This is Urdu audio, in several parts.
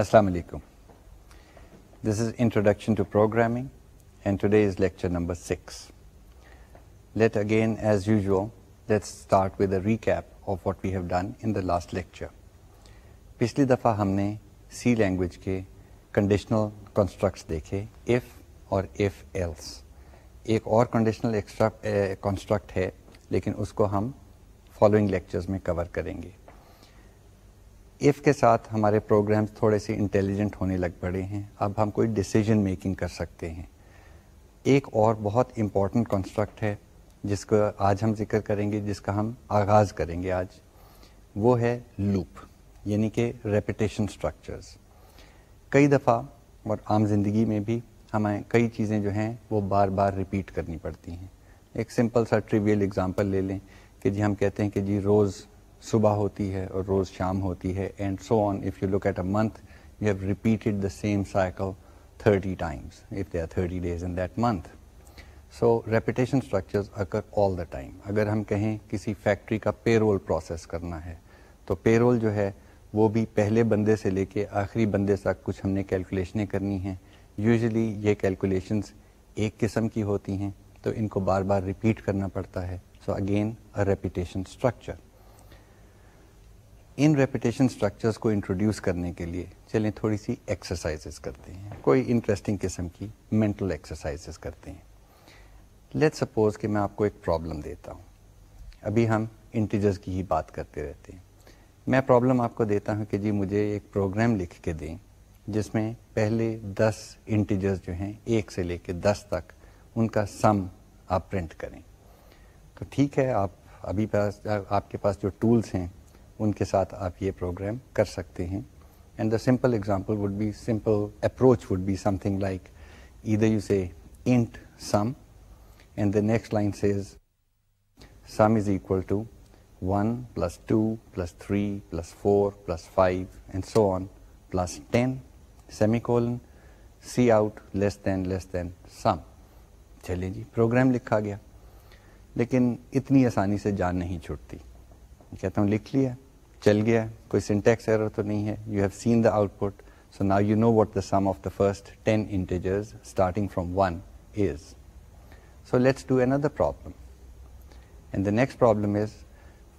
السلام علیکم this is introduction to programming and today is lecture number six let again as usual start with a recap what we have done in last lecture پچھلی دفعہ ہم نے سی لینگویج کے کنڈیشنل کانسٹرکٹس دیکھے ایف اور ایف ایلس ایک اور کنڈیشنل کانسٹرکٹ ہے لیکن اس کو ہم فالوئنگ لیکچرز میں کور کریں گے ایف کے ساتھ ہمارے پروگرامز تھوڑے سے انٹیلیجنٹ ہونے لگ پڑے ہیں، اب ہم کوئی ڈسیزن میکنگ کر سکتے ہیں۔ ایک اور بہت امپورٹنٹ کنسٹرکٹ ہے، جس کو آج ہم ذکر کریں گے، جس کا ہم آغاز کریں گے آج۔ وہ ہے لوپ یعنی کہ ریپیٹیشن اسٹرکچرز کئی دفعہ اور عام زندگی میں بھی ہمیں کئی چیزیں جو ہیں، وہ بار بار ریپیٹ کرنی پڑتی ہیں۔ ایک سمپل سا ٹریویل اگزامپل لے لیں کہ جی ہم کہتے ہیں کہ جی روز صبح ہوتی ہے اور روز شام ہوتی ہے and so on if you look at a month you have repeated the same cycle thirty times if they are thirty days in that month so repetition structures occur all the time اگر ہم کہیں کسی فیکٹری کا پے رول پروسیس کرنا ہے تو پے رول جو ہے وہ بھی پہلے بندے سے لے کے آخری بندے تک کچھ ہم نے کیلکولیشنیں کرنی ہیں یوزلی یہ کیلکولیشنز ایک قسم کی ہوتی ہیں تو ان کو بار بار ریپیٹ کرنا پڑتا ہے so again a repetition structure in repetition structures کو انٹروڈیوس کرنے کے لیے چلیں تھوڑی سی ایکسرسائزز کرتے ہیں۔ کوئی انٹرسٹنگ قسم کی مینٹل ایکسرسائزز کرتے ہیں۔ لیٹ سپوز کہ میں آپ کو ایک پرابلم دیتا ہوں۔ ابھی ہم انٹیجرز کی ہی بات کرتے رہتے ہیں۔ میں پرابلم آپ کو دیتا ہوں کہ جی مجھے ایک پروگرام لکھ کے دیں جس میں پہلے دس انٹیجرز جو ہیں ایک سے لے کے دس تک ان کا سم آپ پرنٹ کریں۔ تو ٹھیک ہے، آپ ابھی پاس، آپ کے پاس جو ٹولس ہیں ان کے ساتھ آپ یہ پروگرام کر سکتے ہیں. And the simple example would be simple approach would be something like ادھر you say int sum and the next line says sum is equal to one plus two plus three plus four plus five and so on plus ten semicolon cout less than less than sum چلیے جی پروگرام لکھا گیا. لیکن اتنی آسانی سے جان نہیں چھوٹتی. کہتا ہوں، لکھ لیا. چل گیا کوئی سنٹیکس ایرر تو نہیں ہے you have seen the output so now you know what the sum of the first ten integers starting from one is so let's do another problem and the next problem is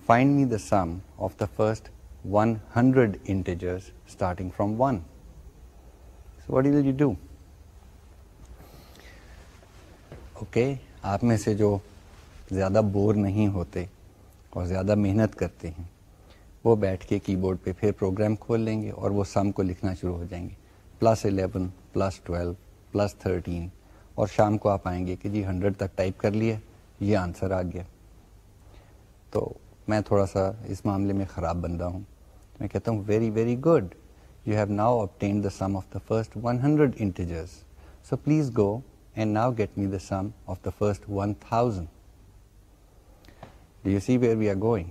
find me the sum of the first one hundred integers starting from one so what will you do okay آپ میں سے جو زیادہ بور نہیں ہوتے اور زیادہ محنت کرتے ہیں وہ بیٹھ کے کی بورڈ پہ پھر پروگرام کھول لیں گے اور وہ سم کو لکھنا شروع ہو جائیں گے۔ Plus eleven, plus twelve, plus thirteen. اور شام کو آپ آئیں گے کہ جی ہنڈریڈ تک ٹائپ کر لیا، یہ آنسر آ گیا۔ تو میں تھوڑا سا اس معاملے میں خراب بندہ ہوں۔ میں کہتا ہوں very very good. You have now obtained the sum of the first one hundred integers. So please go and now get me the sum of the first one thousand you see where we are going?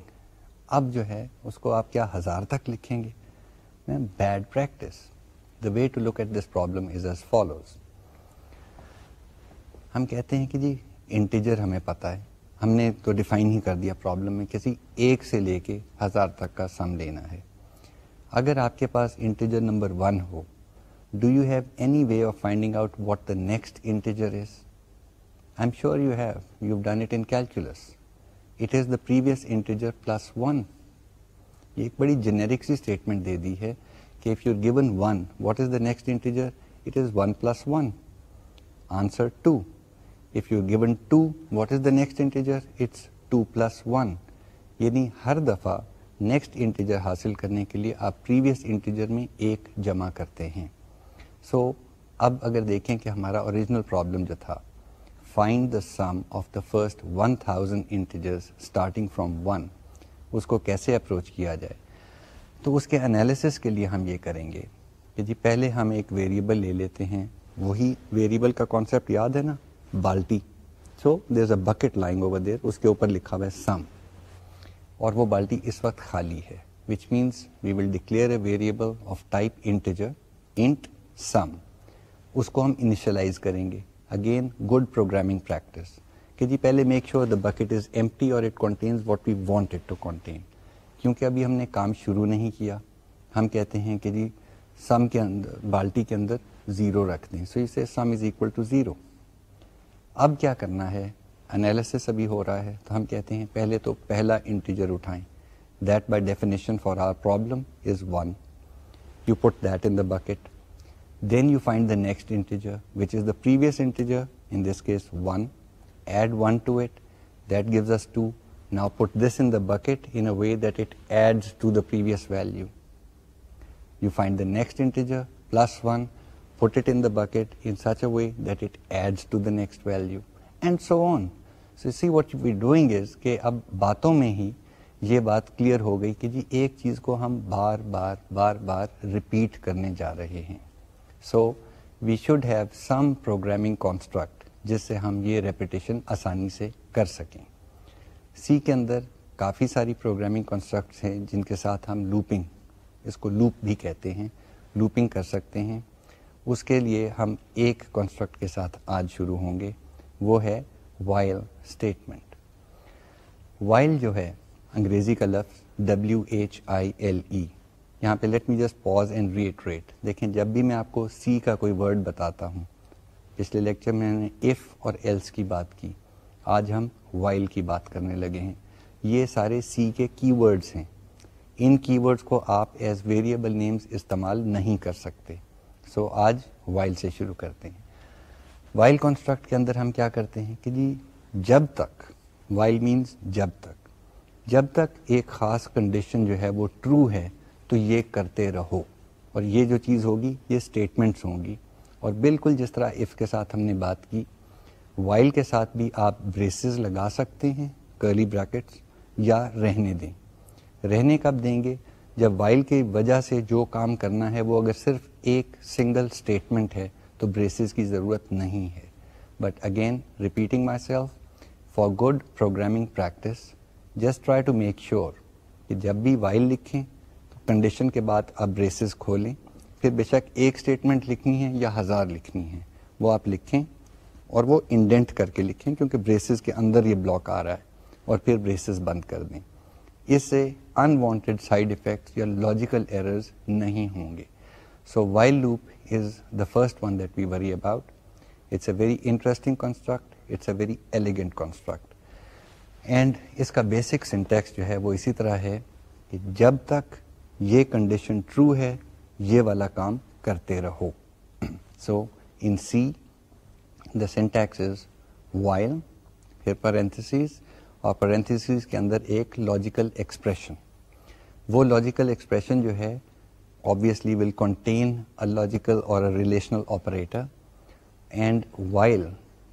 اب جو ہے اس کو آپ کیا ہزار تک لکھیں گے۔ Bad practice the way to look at this problem is as follows ہم کہتے ہیں کہ جی انٹیجر ہمیں پتا ہے۔ ہم نے تو ڈیفائن ہی کر دیا پرابلم میں کسی ایک سے لے کے ہزار تک کا سم لینا ہے۔ اگر آپ کے پاس integer number one who do you have any way of finding out what the next integer is I am sure you have you done it in calculus it is the previous integer plus one یہ ایک بڑی جنیرک سی اسٹیٹمنٹ دے دی ہے کہ if you given one what is the next integer it is one plus one answer two if you given two what is the next integer it's two plus one یعنی ہر دفعہ نیکسٹ انٹیجر حاصل کرنے کے لیے آپ پریویس انٹیجر میں ایک جمع کرتے ہیں. سو so, اب اگر دیکھیں کہ ہمارا اوریجنل پرابلم جو تھا find the sum of the first one thousand integers starting from one اس کو کیسے اپروچ کیا جائے تو اس کے انالیسس کے لیے ہم یہ کریں گے کہ جی پہلے ہم ایک ویریبل لے لیتے ہیں وہی ویریبل کا کانسیپٹ یاد ہے نا بالٹی so there is a bucket lying over there اس کے اوپر لکھا ہوا ہے سم اور وہ بالٹی اس وقت خالی ہے which means we will declare a variable of type integer int sum اس کو ہم انیشلائز کریں گے اگین گڈ پروگرامنگ پریکٹس کہ جی پہلے make sure the bucket is empty اور it contains what we wanted to contain کیونکہ ابھی ہم نے کام شروع نہیں کیا. ہم کہتے ہیں کہ جی سم کے اندر بالٹی کے اندر زیرو رکھ دیں. سو اسے sum is equal to zero اب کیا کرنا ہے؟ انالیسس ابھی ہو رہا ہے. تو ہم کہتے ہیں پہلے تو پہلا انٹیجر اٹھائیں. That by definition for our problem is one you put that in the bucket then you find the next integer which is the previous integer in this case one add one to it that gives us two now put this in the bucket in a way that it adds to the previous value you find the next integer plus one put it in the bucket in such a way that it adds to the next value and so on so see what we doing is کہ اب باتوں میں ہی یہ بات کلیئر ہو گئی کہ جی ایک چیز کو ہم بار بار بار بار ریپیٹ کرنے جا رہے ہیں so we should have some programming construct جس سے ہم یہ ریپیٹیشن آسانی سے کر سکیں۔ سی کے اندر کافی ساری پروگرامنگ کانسٹرکٹس ہیں جن کے ساتھ ہم لوپنگ اس کو لوپ بھی کہتے ہیں لوپنگ کر سکتے ہیں۔ اس کے لیے ہم ایک کانسٹرکٹ کے ساتھ آج شروع ہوں گے، وہ ہے وائل اسٹیٹمنٹ وائل جو ہے، انگریزی کا لفظ W H I L E یہاں پہ let me just pause and repeat دیکھیں جب بھی میں آپ کو سی کا کوئی ورڈ بتاتا ہوں پچھلے لیکچر میں نے ایف اور ایلس کی بات کی آج ہم وائل کی بات کرنے لگے ہیں۔ یہ سارے سی کے کی ورڈس ہیں۔ ان کی ورڈس کو آپ ایز ویریبل نیمز استعمال نہیں کر سکتے۔ سو so, آج وائل سے شروع کرتے ہیں۔ وائل کانسٹرکٹ کے اندر ہم کیا کرتے ہیں کہ جی جب تک وائل مینس جب تک۔ جب تک ایک خاص کنڈیشن جو ہے وہ ٹرو ہے تو یہ کرتے رہو۔ اور یہ جو چیز ہوگی، یہ اسٹیٹمنٹس ہوں گی۔ اور بالکل جس طرح اف کے ساتھ ہم نے بات کی وائل کے ساتھ بھی آپ بریسز لگا سکتے ہیں کرلی بریکٹس یا رہنے دیں۔ رہنے کب دیں گے؟ جب وائل کی وجہ سے جو کام کرنا ہے، وہ اگر صرف ایک سنگل اسٹیٹمنٹ ہے، تو بریسز کی ضرورت نہیں ہے۔ But again repeating myself for good programming practice just try to make sure کہ جب بھی وائل لکھیں کنڈیشن کے بعد آپ بریسز کھولیں پھر بے شک ایک اسٹیٹمنٹ لکھنی ہے یا ہزار لکھنی ہے، وہ آپ لکھیں اور وہ انڈینٹ کر کے لکھیں کیونکہ بریسز کے اندر یہ بلاک آ رہا ہے اور پھر بریسز بند کر دیں اس سے انوانٹیڈ سائڈ افیکٹس یا لاجیکل ایررز نہیں ہوں گے so while loop is the first one that we worry about. It's a very interesting construct. It's a very elegant construct. And اس کا بیسک سنٹیکس جو ہے وہ اسی طرح ہے کہ جب تک یہ کنڈیشن ٹرو ہے، یہ والا کام کرتے رہو۔ So in C the syntax is while پھر پرنتھسیز اور پرنتھسیز کے اندر ایک لاجیکل ایکسپریشن وہ لاجیکل ایکسپریشن جو ہے، obviously will contain a logical or a relational operator and while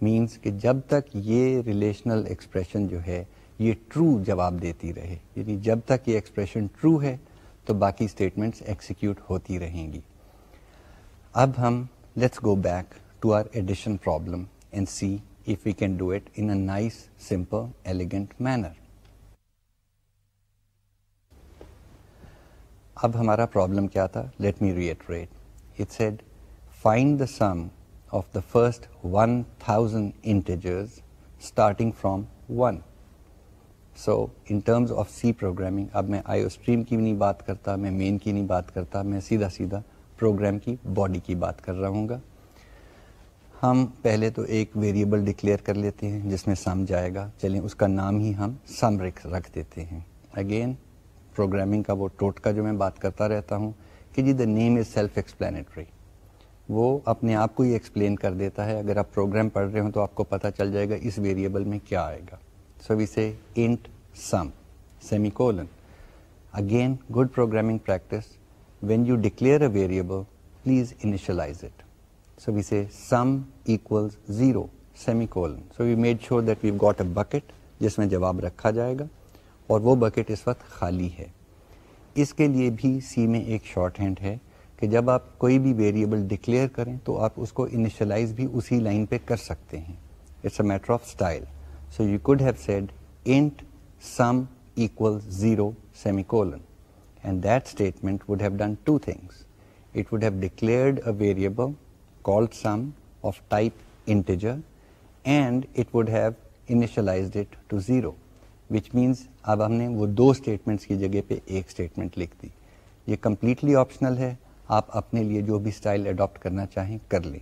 means کہ جب تک یہ ریلیشنل ایکسپریشن جو ہے، یہ ٹرو جواب دیتی رہے۔ یعنی جب تک یہ ایکسپریشن ٹرو ہے تو باقی اسٹیٹمنٹس ایکسیکیوٹ ہوتی رہیں گی۔ اب ہم let's go back to our addition problem and see if we can do it in nice simple elegant manner اب ہمارا پرابلم کیا تھا؟ Let me repeat it said find the sum of the first one thousand integers starting from one so in terms of C programming اب میں آئی اسٹریم کی نہیں بات کرتا، میں مین کی نہیں بات کرتا، میں سیدھا سیدھا پروگرام کی باڈی کی بات کر رہا ہوں گا۔ ہم پہلے تو ایک ویریبل ڈکلیئر کر لیتے ہیں، جس میں سم جائے گا۔ چلیں، اس کا نام ہی ہم سم رکھ دیتے ہیں۔ اگین پروگرامنگ کا وہ ٹوٹکا جو میں بات کرتا رہتا ہوں کہ جی دا نیم از سیلف ایکسپلینٹری وہ اپنے آپ کو ہی ایکسپلین کر دیتا ہے۔ اگر آپ پروگرام پڑھ رہے ہوں تو آپ کو پتا چل جائے گا اس ویریبل میں کیا آئے گا۔ So we say int sum semicolon again good programming practice when you declare a variable please initialise it so we say sum equal zero semicolon so we made sure that we got a bucket جس میں جواب رکھا جائے گا، اور وہ بکٹ اس وقت خالی ہے۔ اس کے لیے بھی سی میں ایک شارٹ ہینڈ ہے کہ جب آپ کوئی بھی ویریبل ڈکلیئر کریں تو آپ اس کو انیشلائز بھی اسی لائن پہ کر سکتے ہیں۔ It's a matter of style so you could have said int sum equal zero semicolon and that statement would have done two things it would have declared a variable called sum of type integer and it would have initialised it to zero which means اب ہم نے وہ دو اسٹیٹمنٹس کی جگہ پہ ایک اسٹیٹمنٹ لکھ دی. یہ کمپلیٹلی آپشنل ہے. آپ اپنے لیے جو بھی اسٹائل اڈاپٹ کرنا چاہیں کر لیں.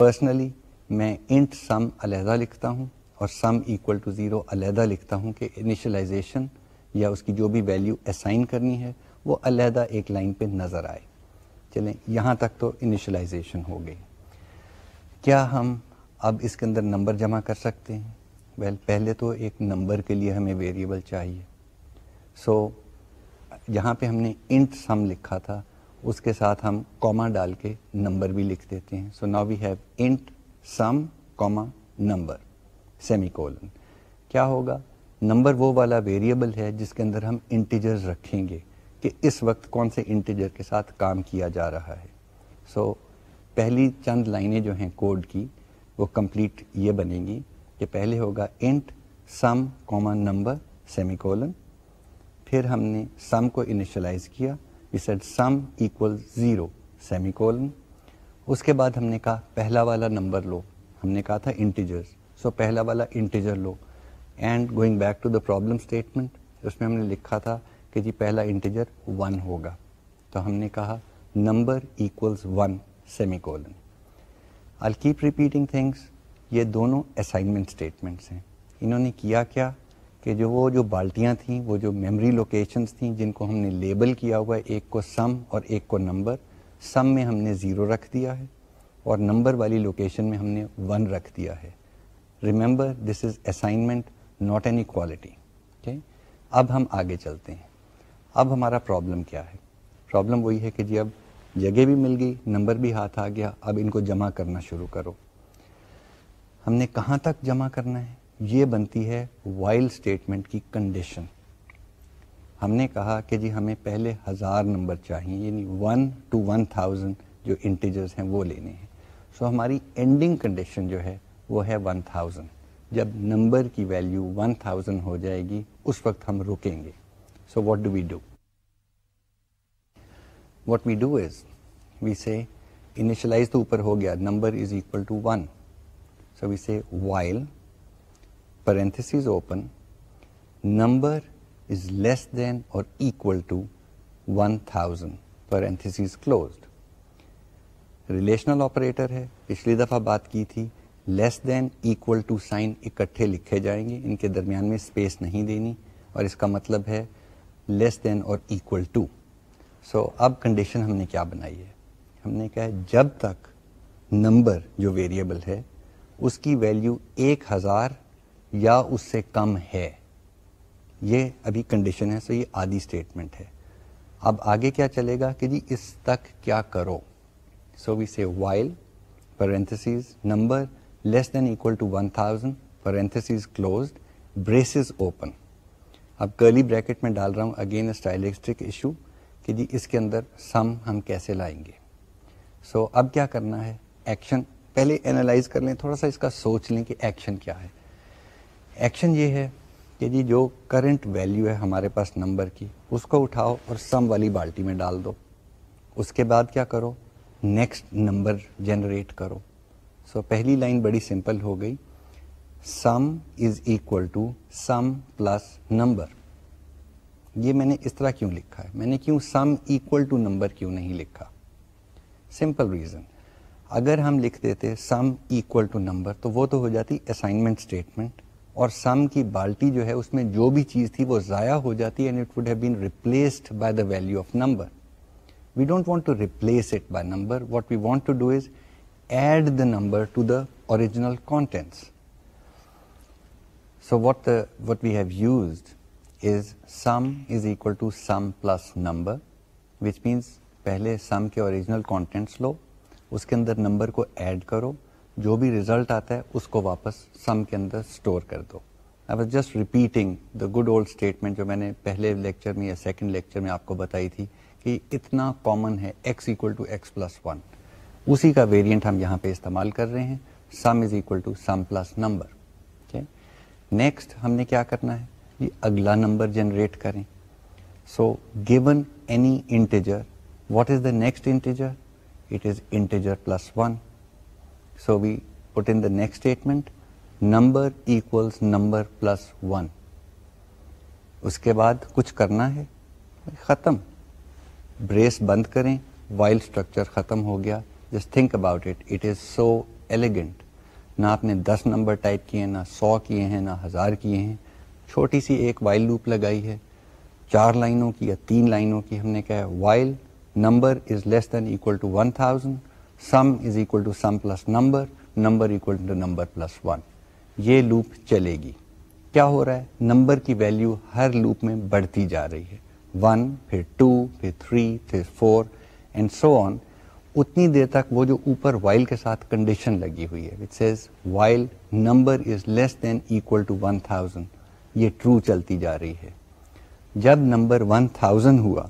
پرسنلی میں انٹ سم علیحدہ لکھتا ہوں. اور سم ایکول ٹو زیرو علیحدہ لکھتا ہوں کہ انیشلائزیشن یا اس کی جو بھی ویلیو اسائن کرنی ہے وہ علیحدہ ایک لائن پہ نظر آئے۔ چلیں یہاں تک تو انیشلائزیشن ہو گئی۔ کیا ہم اب اس کے اندر نمبر جمع کر سکتے ہیں؟ ویل well, پہلے تو ایک نمبر کے لیے ہمیں ویریبل چاہیے۔ سو so, جہاں پہ ہم نے انٹ سم لکھا تھا اس کے ساتھ ہم کوما ڈال کے نمبر بھی لکھ دیتے ہیں۔ So now we have int sum comma number semicolon کیا ہوگا؟ نمبر وہ والا ویریبل ہے جس کے اندر ہم انٹیجرز رکھیں گے کہ اس وقت کون سے انٹیجر کے ساتھ کام کیا جا رہا ہے. سو so, پہلی چند لائنیں جو ہیں کوڈ کی وہ کمپلیٹ یہ بنیں گی کہ پہلے ہوگا int sum comma number semicolon پھر ہم نے سم کو انیشلائز کیا set sum equal zero semicolon اس کے بعد ہم نے کہا پہلا والا نمبر لو ہم نے کہا تھا انٹیجر سو پہلا والا integer love. And going back to the problem statement اس میں ہم نے لکھا تھا کہ جی پہلا انٹیجر ون ہوگا۔ تو ہم نے کہا number equals one semicolon all keep repeating things یہ دونوں اسائنمنٹ اسٹیٹمنٹس ہیں۔ انہوں نے کیا کیا کہ جو وہ جو بالٹیاں تھیں، وہ جو میموری لوکیشنس تھیں، جن کو ہم نے لیبل کیا ہوا ہے، ایک کو سم اور ایک کو نمبر سم میں ہم نے زیرو رکھ دیا ہے اور نمبر والی لوکیشن میں ہم نے ون رکھ دیا ہے۔ Remember this is assignment not an equality اب ہم آگے چلتے ہیں. اب ہمارا پرابلم کیا ہے؟ پرابلم وہی ہے کہ جی اب جگہ بھی مل گئی نمبر بھی ہاتھ آ گیا، اب ان کو جمع کرنا شروع کرو. ہم نے کہاں تک جمع کرنا ہے؟ یہ بنتی ہے وائل اسٹیٹمنٹ کی کنڈیشن ہم نے کہا کہ جی ہمیں پہلے ہزار نمبر چاہیے یعنی ون ٹو ون تھاؤزینڈ جو انٹیجرز ہیں وہ لینے ہیں. سو so ہماری اینڈنگ کنڈیشن جو ہے وہ ہے ون تھاؤزینڈ جب نمبر کی ویلیو ون تھاؤزینڈ ہو جائے گی، اس وقت ہم رکیں گے. So what do we do what we do is we say initialise تو اوپر ہو گیا، number is equal to one so we say while parenthesis open number is less than or equal to 1000 parenthesis closed. Relational operator ہے، پچھلی دفعہ بات کی تھی less than equal to sign اکٹھے لکھے جائیں گے۔ ان کے درمیان میں اسپیس نہیں دینی۔ اور اس کا مطلب ہے لیس دین اور اکول ٹو سو اب کنڈیشن ہم نے کیا بنائی ہے؟ ہم نے کہا جب تک نمبر جو ویریبل ہے، اس کی ویلیو ایک ہزار یا اس سے کم ہے۔ یہ ابھی کنڈیشن ہے سو یہ آدھی اسٹیٹمنٹ ہے۔ اب آگے کیا چلے گا کہ جی اس تک کیا کرو؟ So we see while parenthesis number less than equal to one thousand parenthesis closed braces open اب کرلی بریکٹ میں ڈال رہا ہوں. اگین اسٹائلسٹک ایشو کہ جی اس کے اندر سم ہم کیسے لائیں گے. سو so, اب کیا کرنا ہے؟ ایکشن پہلے اینالائز کر لیں. تھوڑا سا اس کا سوچ لیں کہ ایکشن کیا ہے. ایکشن یہ ہے کہ جی جو کرنٹ ویلیو ہے ہمارے پاس نمبر کی اس کو اٹھاؤ اور سم والی بالٹی میں ڈال دو. اس کے بعد کیا کرو؟ نیکسٹ نمبر جنریٹ کرو. سو پہلی لائن بڑی سمپل ہو گئی. Sum is equal to sum plus number یہ میں نے اس طرح کیوں لکھا ہے؟ میں نے کیوں سم اکول ٹو نمبر کیوں نہیں لکھا؟ سمپل ریزن اگر ہم لکھ دیتے سم اکول ٹو نمبر تو وہ تو ہو جاتی اسائنمنٹ اسٹیٹمنٹ اور سم کی بالٹی جو ہے اس میں جو بھی چیز تھی وہ ضائع ہو جاتی and it would have been replaced by the value of number we don't want to replace it by number what we want to do is add the number to the original contents so what what we have used is sum is equal to sum plus number which means پہلے سم کے اوریجنل کانٹینٹس لو اس کے اندر نمبر کو ایڈ کرو جو بھی ریزلٹ آتا ہے اس کو واپس سم کے اندر اسٹور کر دو I was just repeating the good old statement جو میں نے پہلے لیکچر میں یا سیکنڈ لیکچر میں آپ کو بتائی تھی کہ اتنا کامن ہے x equal to x plus one اسی کا ویریئنٹ ہم یہاں پہ استعمال کر رہے ہیں۔ Sum is equal to sum plus number next ہم نے کیا کرنا ہے؟ یہ اگلا نمبر جنریٹ کریں۔ So given any integer what is the next integer it is integer plus one so we put in the next statement number equals number plus one اس کے بعد کچھ کرنا ہے ختم بریس بند کریں وائل اسٹرکچر ختم ہو گیا just think about it it is so elegant نہ آپ نے دس نمبر ٹائپ کیے ہیں، نہ سو کیے ہیں، نہ ہزار کیے ہیں۔ چھوٹی سی ایک وائل لوپ لگائی ہے۔ چار لائنوں کی یا تین لائنوں کی ہم نے کہا while number is less than equal to one thousand sum is equal to sum plus number number equal to number plus one یہ لوپ چلے گی۔ کیا ہو رہا ہے؟ نمبر کی ویلو ہر لوپ میں بڑھتی جا رہی ہے۔ ون پھر ٹو پھر تھری پھر فور اینڈ سو آن اتنی دیر تک وہ جو اوپر وائل کے ساتھ کنڈیشن لگی ہوئی ہے which says while number is less than equal to one thousand یہ ٹرو چلتی جا رہی ہے۔ جب نمبر ون تھاؤزینڈ ہوا،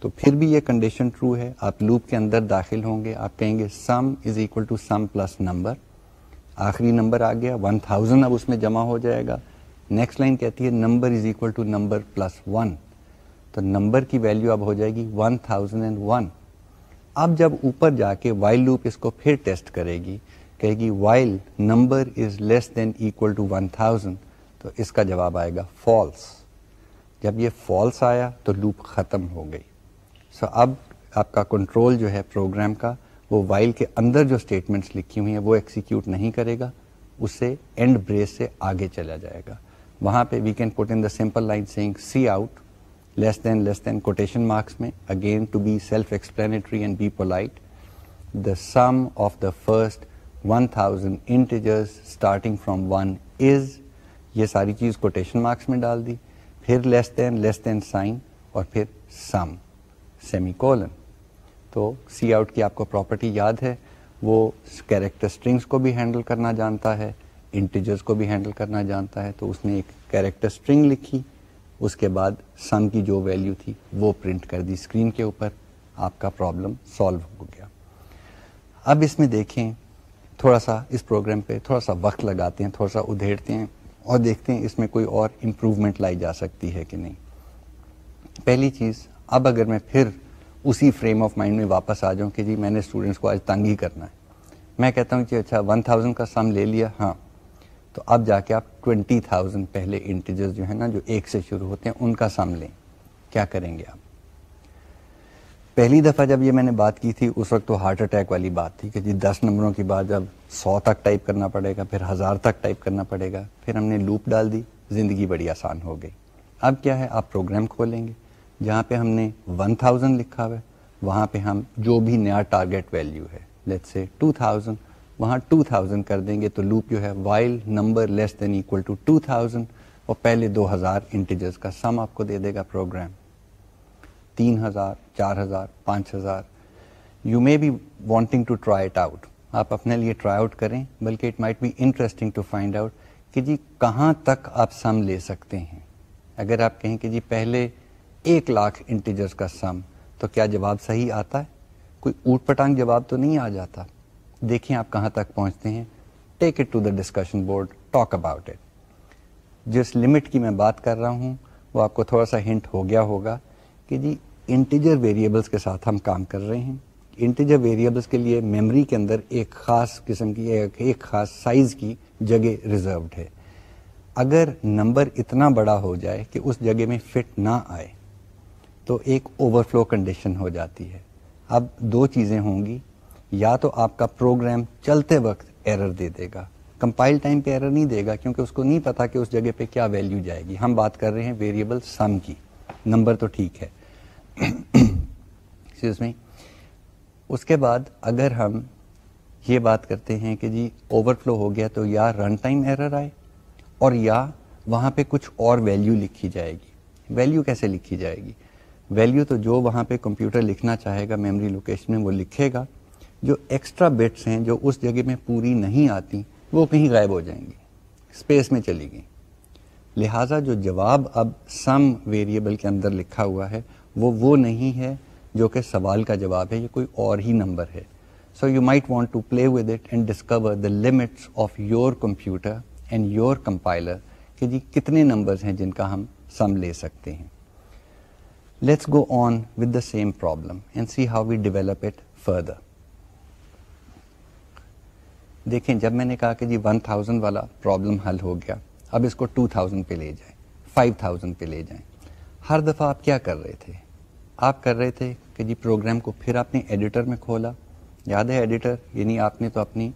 تو پھر بھی یہ کنڈیشن ٹرو ہے۔ آپ لوپ کے اندر داخل ہوں گے، آپ کہیں گے sum is equal to sum plus number آخری نمبر آ گیا ون تھاؤزینڈ اب اس میں جمع ہو جائے گا۔ نیکسٹ لائن کہتی ہے number is equal to number plus one تو نمبر کی ویلو اب ہو جائے گی ون تھاؤزینڈ اینڈ ون اب جب اوپر جا کے وائل لوپ اس کو پھر ٹیسٹ کرے گی، کہے گی while number is less than equal to one thousand تو اس کا جواب آئے گا فالس جب یہ فالس آیا تو لوپ ختم ہو گئی۔ سو so اب آپ کا کنٹرول جو ہے پروگرام کا، وہ وائل کے اندر جو اسٹیٹمنٹس لکھی ہوئی ہیں، وہ ایکسیکیوٹ نہیں کرے گا اس سے اینڈ بریس سے آگے چلا جائے گا۔ وہاں پہ we can put in the simple line saying C out less than less than quotation marks میں again to be self explanatory and be polite the sum of the first one thousand integers starting from one is یہ ساری چیز کوٹیشن مارکس میں ڈال دی پھر لیس دین لیس دین سائن اور پھر سم سیمی کولن تو سی آؤٹ کی آپ کو پراپرٹی یاد ہے وہ کیریکٹر اسٹرنگس کو بھی ہینڈل کرنا جانتا ہے انٹیجرز کو بھی ہینڈل کرنا جانتا ہے تو اس نے ایک کیریکٹر اسٹرنگ لکھی اس کے بعد سم کی جو ویلیو تھی وہ پرنٹ کر دی اسکرین کے اوپر، آپ کا پرابلم سالو ہو گیا۔ اب اس میں دیکھیں، تھوڑا سا اس پروگرام پہ تھوڑا سا وقت لگاتے ہیں، تھوڑا سا ادھیڑتے ہیں اور دیکھتے ہیں اس میں کوئی اور امپروومنٹ لائی جا سکتی ہے کہ نہیں۔ پہلی چیز، اب اگر میں پھر اسی فریم آف مائنڈ میں واپس آ جاؤں کہ جی میں نے اسٹوڈینٹس کو آج تنگ ہی کرنا ہے۔ میں کہتا ہوں کہ اچھا ون تھاؤزینڈ کا سم لے لیا ہاں تو اب جا کے آپ ٹوینٹی تھاؤزینڈ پہلے انٹیجر جو ہے نا جو ایک سے شروع ہوتے ہیں، ان کا سم لیں۔ کیا کریں گے آپ؟ پہلی دفعہ جب یہ میں نے بات کی تھی، اس وقت تو ہارٹ اٹیک والی بات تھی کہ جی دس نمبروں کی بات، جب سو تک ٹائپ کرنا پڑے گا، پھر ہزار تک ٹائپ کرنا پڑے گا، پھر ہم نے لوپ ڈال دی، زندگی بڑی آسان ہو گئی۔ اب کیا ہے؟ آپ پروگرام کھولیں گے، جہاں پہ ہم نے ون تھاؤزینڈ لکھا ہوا ہے، وہاں پہ ہم جو بھی نیا ٹارگیٹ ویلیو ہے لیٹ سے ٹو تھاؤزینڈ وہاں ٹو تھاؤزینڈ کر دیں گے تو لوپ جو ہے while number less than equal to two thousand اور پہلے دو ہزار انٹیجرز کا سم آپ کو دے دے گا پروگرام تین ہزار، چار ہزار، پانچ ہزار. You may be wanting to try it out آپ اپنے لیے ٹرائی آؤٹ کریں، بلکہ it might be interesting to find out کہ جی کہاں تک آپ سم لے سکتے ہیں. اگر آپ کہیں کہ جی پہلے ایک لاکھ انٹیجرز کا سم تو کیا جواب صحیح آتا ہے؟ کوئی اوٹ پٹانگ جواب تو نہیں آ جاتا. دیکھیں آپ کہاں تک پہنچتے ہیں۔ Take it to the discussion board talk about it جس لمٹ کی میں بات کر رہا ہوں، وہ آپ کو تھوڑا سا ہنٹ ہو گیا ہوگا کہ جی انٹیجر ویریبلس کے ساتھ ہم کام کر رہے ہیں۔ انٹیجر ویریبلس کے لیے میموری کے اندر ایک خاص قسم کی، ایک خاص سائز کی جگہ ریزروڈ ہے۔ اگر نمبر اتنا بڑا ہو جائے کہ اس جگہ میں فٹ نہ آئے، تو ایک اوور فلو کنڈیشن ہو جاتی ہے۔ اب دو چیزیں ہوں گی۔ یا تو آپ کا پروگرام چلتے وقت ایرر دے دے گا۔ کمپائل ٹائم پہ ایرر نہیں دے گا کیونکہ اس کو نہیں پتا کہ اس جگہ پہ کیا ویلیو جائے گی۔ ہم بات کر رہے ہیں ویریبل سم کی۔ نمبر تو ٹھیک ہے۔ میں اس کے بعد اگر ہم یہ بات کرتے ہیں کہ جی اوور فلو ہو گیا تو یا رن ٹائم ایرر آئے اور یا وہاں پہ کچھ اور ویلیو لکھی جائے گی۔ ویلیو کیسے لکھی جائے گی؟ ویلیو تو جو وہاں پہ کمپیوٹر لکھنا چاہے گا میموری لوکیشن میں وہ لکھے گا۔ جو ایکسٹرا بٹس ہیں جو اس جگہ میں پوری نہیں آتی، وہ کہیں غائب ہو جائیں گی اسپیس میں چلی گئی لہٰذا جو جواب اب سم ویریبل کے اندر لکھا ہوا ہے، وہ وہ نہیں ہے جو کہ سوال کا جواب ہے، یہ کوئی اور ہی نمبر ہے۔ So you might want to play with it and discover the limits of your computer and your compiler کہ جی کتنے نمبرز ہیں جن کا ہم سم لے سکتے ہیں۔ Let's go on with the same problem and see how we develop it further دیکھیں، جب میں نے کہا کہ جی ون تھاؤزینڈ والا پرابلم حل ہو گیا، اب اس کو ٹو تھاؤزینڈ پہ لے جائیں فائیو تھاؤزینڈ پہ لے جائیں۔ ہر دفعہ آپ کیا کر رہے تھے؟ آپ کر رہے تھے کہ جی پروگرام کو پھر آپ نے ایڈیٹر میں کھولا۔ یاد ہے ایڈیٹر یعنی آپ نے تو اپنی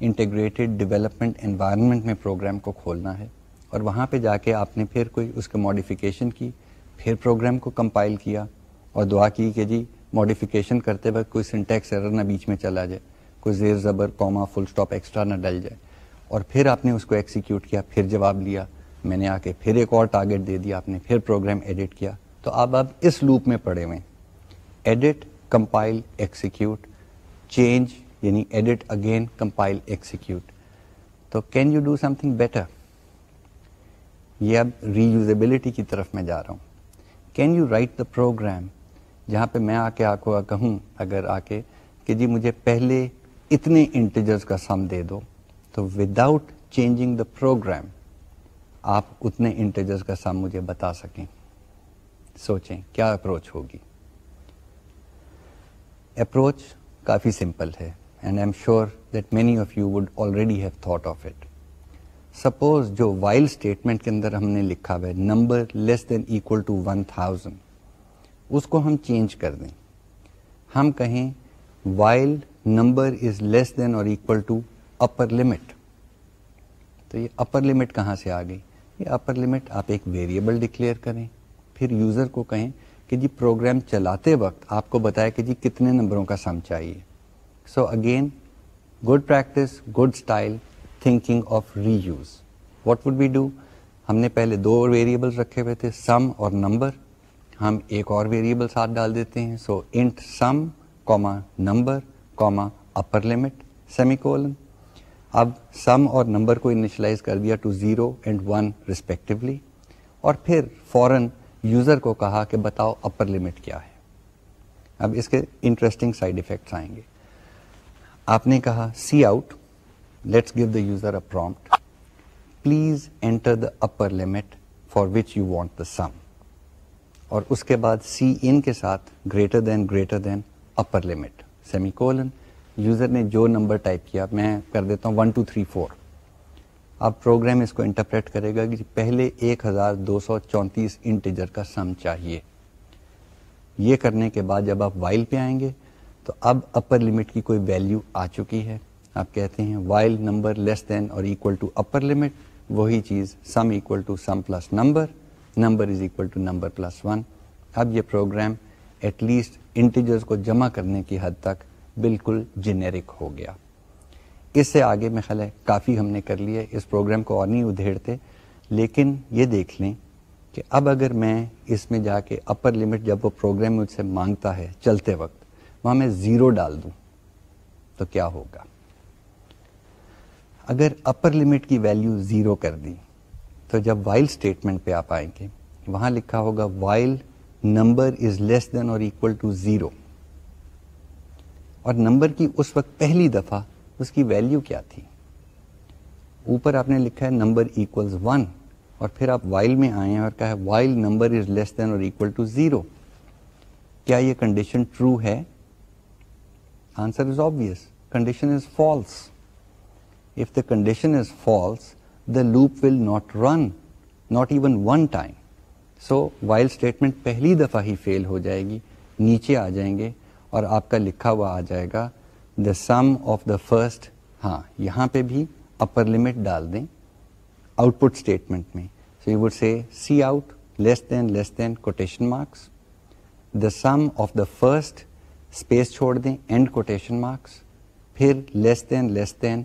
انٹیگریٹڈ ڈیولپمنٹ انوائرمنٹ میں پروگرام کو کھولنا ہے اور وہاں پہ جا کے آپ نے پھر کوئی اس کے ماڈیفیکیشن کی، پھر پروگرام کو کمپائل کیا اور دعا کی کہ جی ماڈیفیکیشن کرتے وقت کوئی سنٹیکس ایرر نہ بیچ میں چلا جائے۔ کوئی زیر زبر کوما فل سٹاپ ایکسٹرا نہ ڈل جائے۔ اور پھر آپ نے اس کو ایکسیکیوٹ کیا، پھر جواب لیا، میں نے آ کے پھر ایک اور ٹارگیٹ دے دیا، آپ نے پھر پروگرام ایڈٹ کیا۔ تو اب اب اس لوپ میں پڑے ہوئے ایڈٹ کمپائل ایکسیکیوٹ چینج یعنی ایڈٹ اگین کمپائل ایکسیکیوٹ تو can you do something better یہ اب ری یوزیبلٹی کی طرف میں جا رہا ہوں۔ Can you write the program جہاں پہ میں آ کے آپ کو کہوں، اگر آ کے کہ جی مجھے پہلے اتنے انٹیجرز کا سم دے دو، تو وداؤٹ چینجنگ دا پروگرام آپ اتنے انٹیجرز کا سم مجھے بتا سکیں۔ سوچیں، کیا اپروچ ہوگی؟ اپروچ کافی سمپل ہے and I am sure that many of you would already have thought of it suppose جو وائل اسٹیٹمنٹ کے اندر ہم نے لکھا ہوا ہے number less than equal to one thousand اس کو ہم چینج کر دیں۔ ہم کہیں while number is less than اور اکول ٹو اپر لمٹ تو یہ اپر لمٹ کہاں سے آ گئی؟ یہ اپر لمٹ آپ ایک ویریبل ڈکلیئر کریں، پھر یوزر کو کہیں کہ جی پروگرام چلاتے وقت آپ کو بتایا کہ جی کتنے نمبروں کا سم چاہیے۔ So again good practice good style thinking of reuse what would be do ہم نے پہلے دو ویریبل رکھے ہوئے تھے سم اور نمبر ہم ایک اور ویریبل ساتھ ڈال دیتے ہیں so int sum comma number comma upper limit semicolon اب سم اور نمبر کو انیشلائز کر دیا to zero and one respectively اور پھر فورن یوزر کو کہا کہ بتاؤ اپر لمٹ کیا ہے. اب اس کے انٹرسٹنگ سائڈ افیکٹس آئیں گے. آپ نے کہا C out let's give the user a prompt please enter the upper limit for which you want the sum اور اس کے بعد سی ان کے ساتھ greater than greater than upper limit semicolon user نے جو نمبر ٹائپ کیا، میں کر دیتا ہوں ون ٹو تھری فور اب پروگرام اس کو انٹرپریٹ کرے گا کہ پہلے ایک ہزار دو سو چونتیس انٹیجر کا سم چاہیے. یہ کرنے کے بعد جب آپ وائل پہ آئیں گے، تو اب اپر لمٹ کی کوئی ویلیو آ چکی ہے. آپ کہتے ہیں وائل نمبر لیس دین اور اکول ٹو اپر لمٹ وہی چیز sum equal to sum plus number number is equal to number plus one اب یہ پروگرام ایٹ لیسٹ انٹیجرز کو جمع کرنے کی حد تک بالکل جنیرک ہو گیا۔ اس سے آگے میں خیال ہے کافی ہم نے کر لیا اس پروگرام کو اور نہیں ادھیڑتے۔ لیکن یہ دیکھ لیں کہ اب اگر میں اس میں جا کے اپر لمٹ جب وہ پروگرام مجھ سے مانگتا ہے چلتے وقت، وہاں میں زیرو ڈال دوں، تو کیا ہوگا؟ اگر اپر لمٹ کی ویلیو زیرو کر دی، تو جب وائل اسٹیٹمنٹ پہ آپ آئیں گے، وہاں لکھا ہوگا while number is less than or equal to zero اور نمبر کی اس وقت پہلی دفعہ اس کی ویلیو کیا تھی؟ اوپر آپ نے لکھا ہے نمبر ایکولز ون اور پھر آپ وائل میں آئے ہیں اور کہا ہے while number is less than اور اکول ٹو زیرو کیا یہ کنڈیشن ٹرو ہے؟ Answer is obvious condition is false if the condition is false the loop will not run not even one time so while statement پہلی دفعہ ہی فیل ہو جائے گی، نیچے آ جائیں گے اور آپ کا لکھا ہوا آ جائے گا the sum of the first ہاں یہاں پہ بھی اپر لمٹ ڈال دیں آؤٹ پٹ اسٹیٹمنٹ میں۔ So you would say C out less than less than quotation marks the sum of the first space چھوڑ دیں اینڈ کوٹیشن مارکس پھر لیس دین لیس دین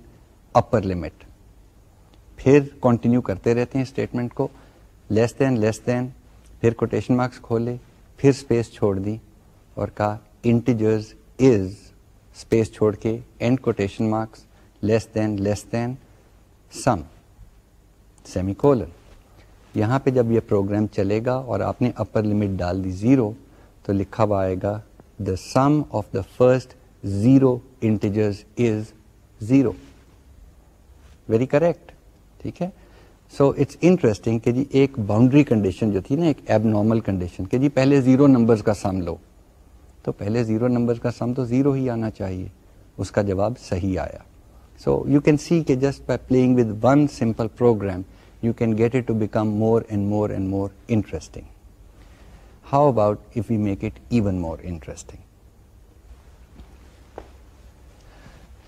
اپر لمٹ پھر کنٹینیو کرتے رہتے ہیں اسٹیٹمنٹ کو لیس دین لیس دین پھر کوٹیشن مارکس کھولے، پھر اسپیس چھوڑ دی اور کہا انٹیجرز از اسپیس چھوڑ کے and quotation marks less than less than sum semicolon یہاں پہ جب یہ پروگرام چلے گا اور آپ نے اپر لمٹ ڈال دی زیرو تو لکھا ہوا آئے گا the sum of the first zero integers is zero very correct ٹھیک ہے؟ سو اٹس انٹرسٹنگ کہ جی ایک باؤنڈری کنڈیشن جو تھی نا، ایک ایب نارمل کنڈیشن کہ جی پہلے زیرو نمبرز کا سم لو۔ تو پہلے زیرو نمبر کا سم تو زیرو ہی آنا چاہیے۔ اس کا جواب صحیح آیا۔ سو یو کین سی کہ just by playing with one simple program you can get it to become more and more and more interesting how about if you make it even more interesting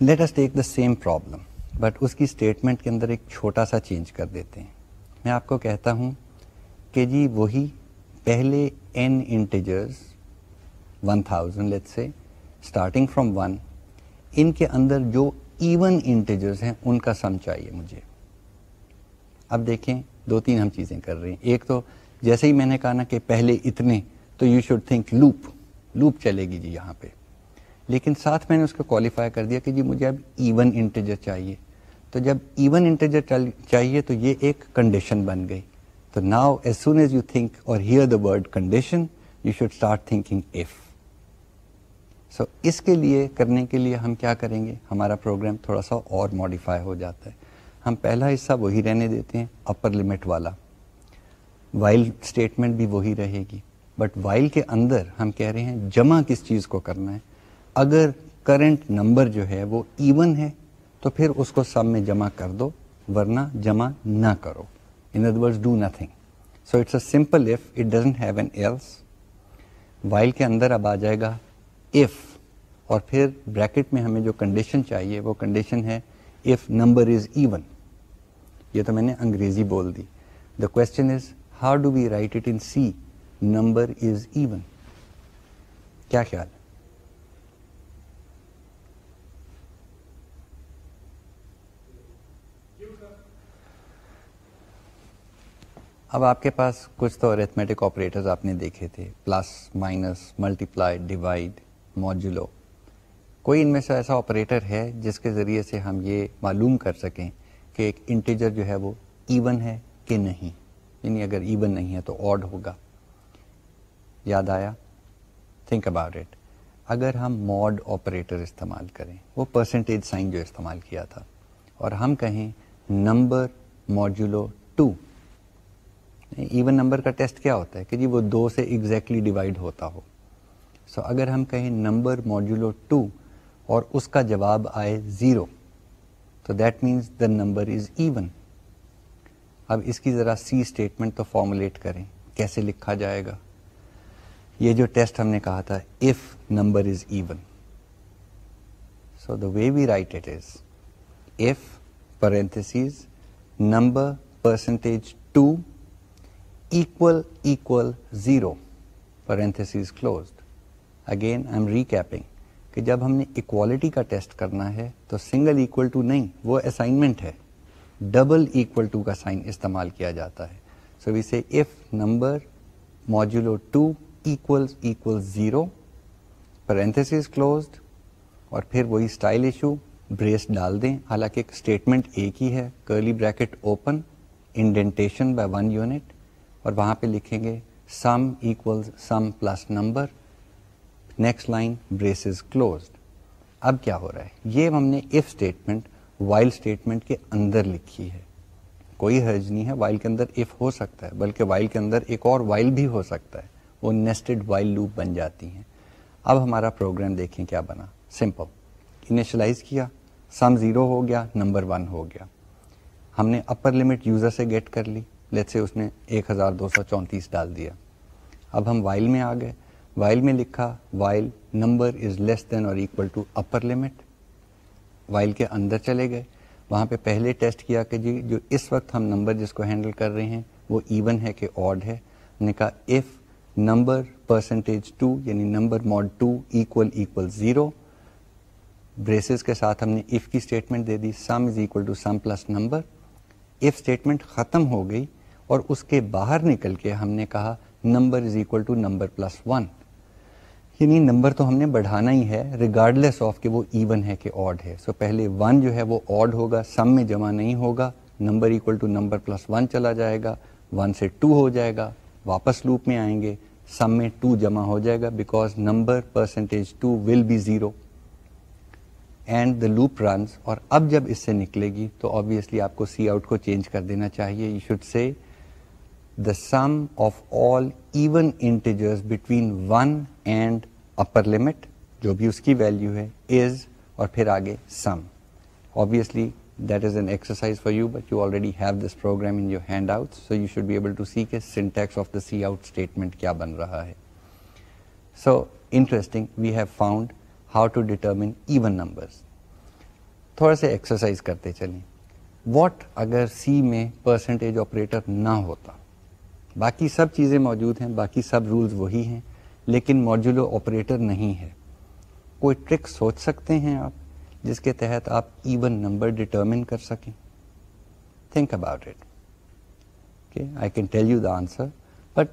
let us take the same problem but اس کی اسٹیٹمنٹ کے اندر ایک چھوٹا سا چینج کر دیتے ہیں۔ میں آپ کو کہتا ہوں کہ جی وہی پہلے n integers one thousand let say starting from one ان کے اندر جو ایون انٹیجرز ہیں، ان کا سم چاہیے مجھے۔ اب دیکھیں، دو تین ہم چیزیں کر رہے ہیں۔ ایک تو جیسے ہی میں نے کہا نا کہ پہلے اتنے، تو you should think loop loop چلے گی جی یہاں پہ۔ لیکن ساتھ میں نے اس کو کوالیفائی کر دیا کہ جی مجھے اب ایون انٹیجر چاہیے۔ تو جب ایون انٹیجر چاہیے تو یہ ایک کنڈیشن بن گئی۔ تو now as soon as you think or hear the word condition you should start thinking if so اس کے لیے، کرنے کے لیے ہم کیا کریں گے؟ ہمارا پروگرام تھوڑا سا اور ماڈیفائی ہو جاتا ہے۔ ہم پہلا حصہ وہی رہنے دیتے ہیں اپر لمٹ والا۔ وائل اسٹیٹمنٹ بھی وہی رہے گی۔ بٹ وائل کے اندر ہم کہہ رہے ہیں جمع کس چیز کو کرنا ہے؟ اگر کرنٹ نمبر جو ہے وہ ایون ہے، تو پھر اس کو سب میں جمع کر دو، ورنہ جمع نہ کرو۔ In other word do nothing so it's a simple if it doesn't have an else while کے اندر اب آ جائے گا اف اور پھر بریکٹ میں ہمیں جو کنڈیشن چاہیے، وہ کنڈیشن ہے اف نمبر از ایون یہ تو میں نے انگریزی بول دی۔ The question is how do we write it in C number is even کیا خیال؟ ہے اب آپ کے پاس کچھ تو ریتھمیٹک آپریٹرز آپ نے دیکھے تھے plus minus multiply divide modulo کوئی ان میں سے ایسا آپریٹر ہے جس کے ذریعے سے ہم یہ معلوم کر سکیں کہ ایک انٹیجر جو ہے وہ ایون ہے کہ نہیں؟ یعنی اگر ایون نہیں ہے تو آڈ ہوگا. یاد آیا؟ تھنک اباؤٹ اٹ اگر ہم موڈ آپریٹر استعمال کریں، وہ پرسنٹیج سائن جو استعمال کیا تھا، اور ہم کہیں number modulo two even number کا ٹیسٹ کیا ہوتا ہے کہ جی وہ دو سے ایگزیکٹلی ڈیوائڈ ہوتا ہو سو so, اگر ہم کہیں نمبر موجولو ٹو اور اس کا جواب آئے زیرو تو that means the number is even اب اس کی ذرا سی اسٹیٹمنٹ تو فارمولیٹ کریں کیسے لکھا جائے گا یہ جو ٹیسٹ ہم نے کہا تھا if number is even so the way we write it is if parenthesis number percentage two equal equal zero parenthesis closed. Again I am recapping کہ جب ہم نے اکوالٹی کا ٹیسٹ کرنا ہے تو سنگل اکول ٹو نہیں وہ اسائنمنٹ ہے ڈبل اکول ٹو کا سائن استعمال کیا جاتا ہے so we say if number modulo two equal equal zero parenthesis closed اور پھر وہی اسٹائل ایشو بریس ڈال دیں حالانکہ اسٹیٹمنٹ ایک ہی ہے curly bracket open indentation by one unit اور وہاں پہ لکھیں گے sum equal sum plus number next line brace is closed اب کیا ہو رہا ہے؟ یہ ہم نے اف اسٹیٹمنٹ وائل اسٹیٹمنٹ کے اندر لکھی ہے۔ کوئی حرج نہیں ہے وائل کے اندر اف ہو سکتا ہے، بلکہ وائل کے اندر ایک اور وائل بھی ہو سکتا ہے۔ وہ نیسٹڈ وائل لوپ بن جاتی ہیں۔ اب ہمارا پروگرام دیکھیں کیا بنا۔ سمپل انیشلائز کیا۔ سم زیرو ہو گیا نمبر ون ہو گیا۔ ہم نے اپر لمٹ یوزر سے گیٹ کر لی۔ لیٹ سے اس نے ایک ہزار دو سو چونتیس ڈال دیا۔ اب ہم وائل میں آ گئے وائل میں لکھا while number is less than or equal to upper limit while کے اندر چلے گئے۔ وہاں پہ پہلے ٹیسٹ کیا کہ جی جو اس وقت ہم نمبر جس کو ہینڈل کر رہے ہیں، وہ ایون ہے کہ آڈ ہے۔ ہم نے کہا اف نمبر پرسنٹیج ٹو یعنی number mod two equal equal zero braces کے ساتھ ہم نے اف کی اسٹیٹمنٹ دے دی۔ Sum is equal to sum plus number if statement ختم ہو گئی اور اس کے باہر نکل کے ہم نے کہا number is equal to number plus one یعنی نمبر تو ہم نے بڑھانا ہی ہے ریگارڈلیس آف کہ وہ ایون ہے کہ آڈ ہے. سو so پہلے ون جو ہے وہ آڈ ہوگا سم میں جمع نہیں ہوگا، number equal to number plus one چلا جائے گا ون سے ٹو ہو جائے گا، واپس لوپ میں آئیں گے سم میں ٹو جمع ہو جائے گا because number percentage two will be zero and the loop runs اور اب جب اس سے نکلے گی تو آبیسلی آپ کو سی آؤٹ کو چینج کر دینا چاہیے. You should say the sum of all even integers between one and upper limit جو بھی اس کی ویلو ہے از اور پھر آگے sum obviously that is an exercise for you, but you already have this program in your handouts, so you should be able to see the syntax of the cout statement kya ban raha hai. So, interesting, we have found how to determine even numbers. تھوڑا سے ایکسرسائز کرتے چلیں واٹ اگر سی میں پرسنٹیج آپریٹر نہ ہوتا باقی سب چیزیں موجود ہیں، باقی سب رولز وہی ہیں، لیکن موجولو آپریٹر نہیں ہے۔ کوئی ٹرک سوچ سکتے ہیں آپ، جس کے تحت آپ ایون نمبر ڈٹرمن کر سکیں۔ Think about it I can tell you the answer but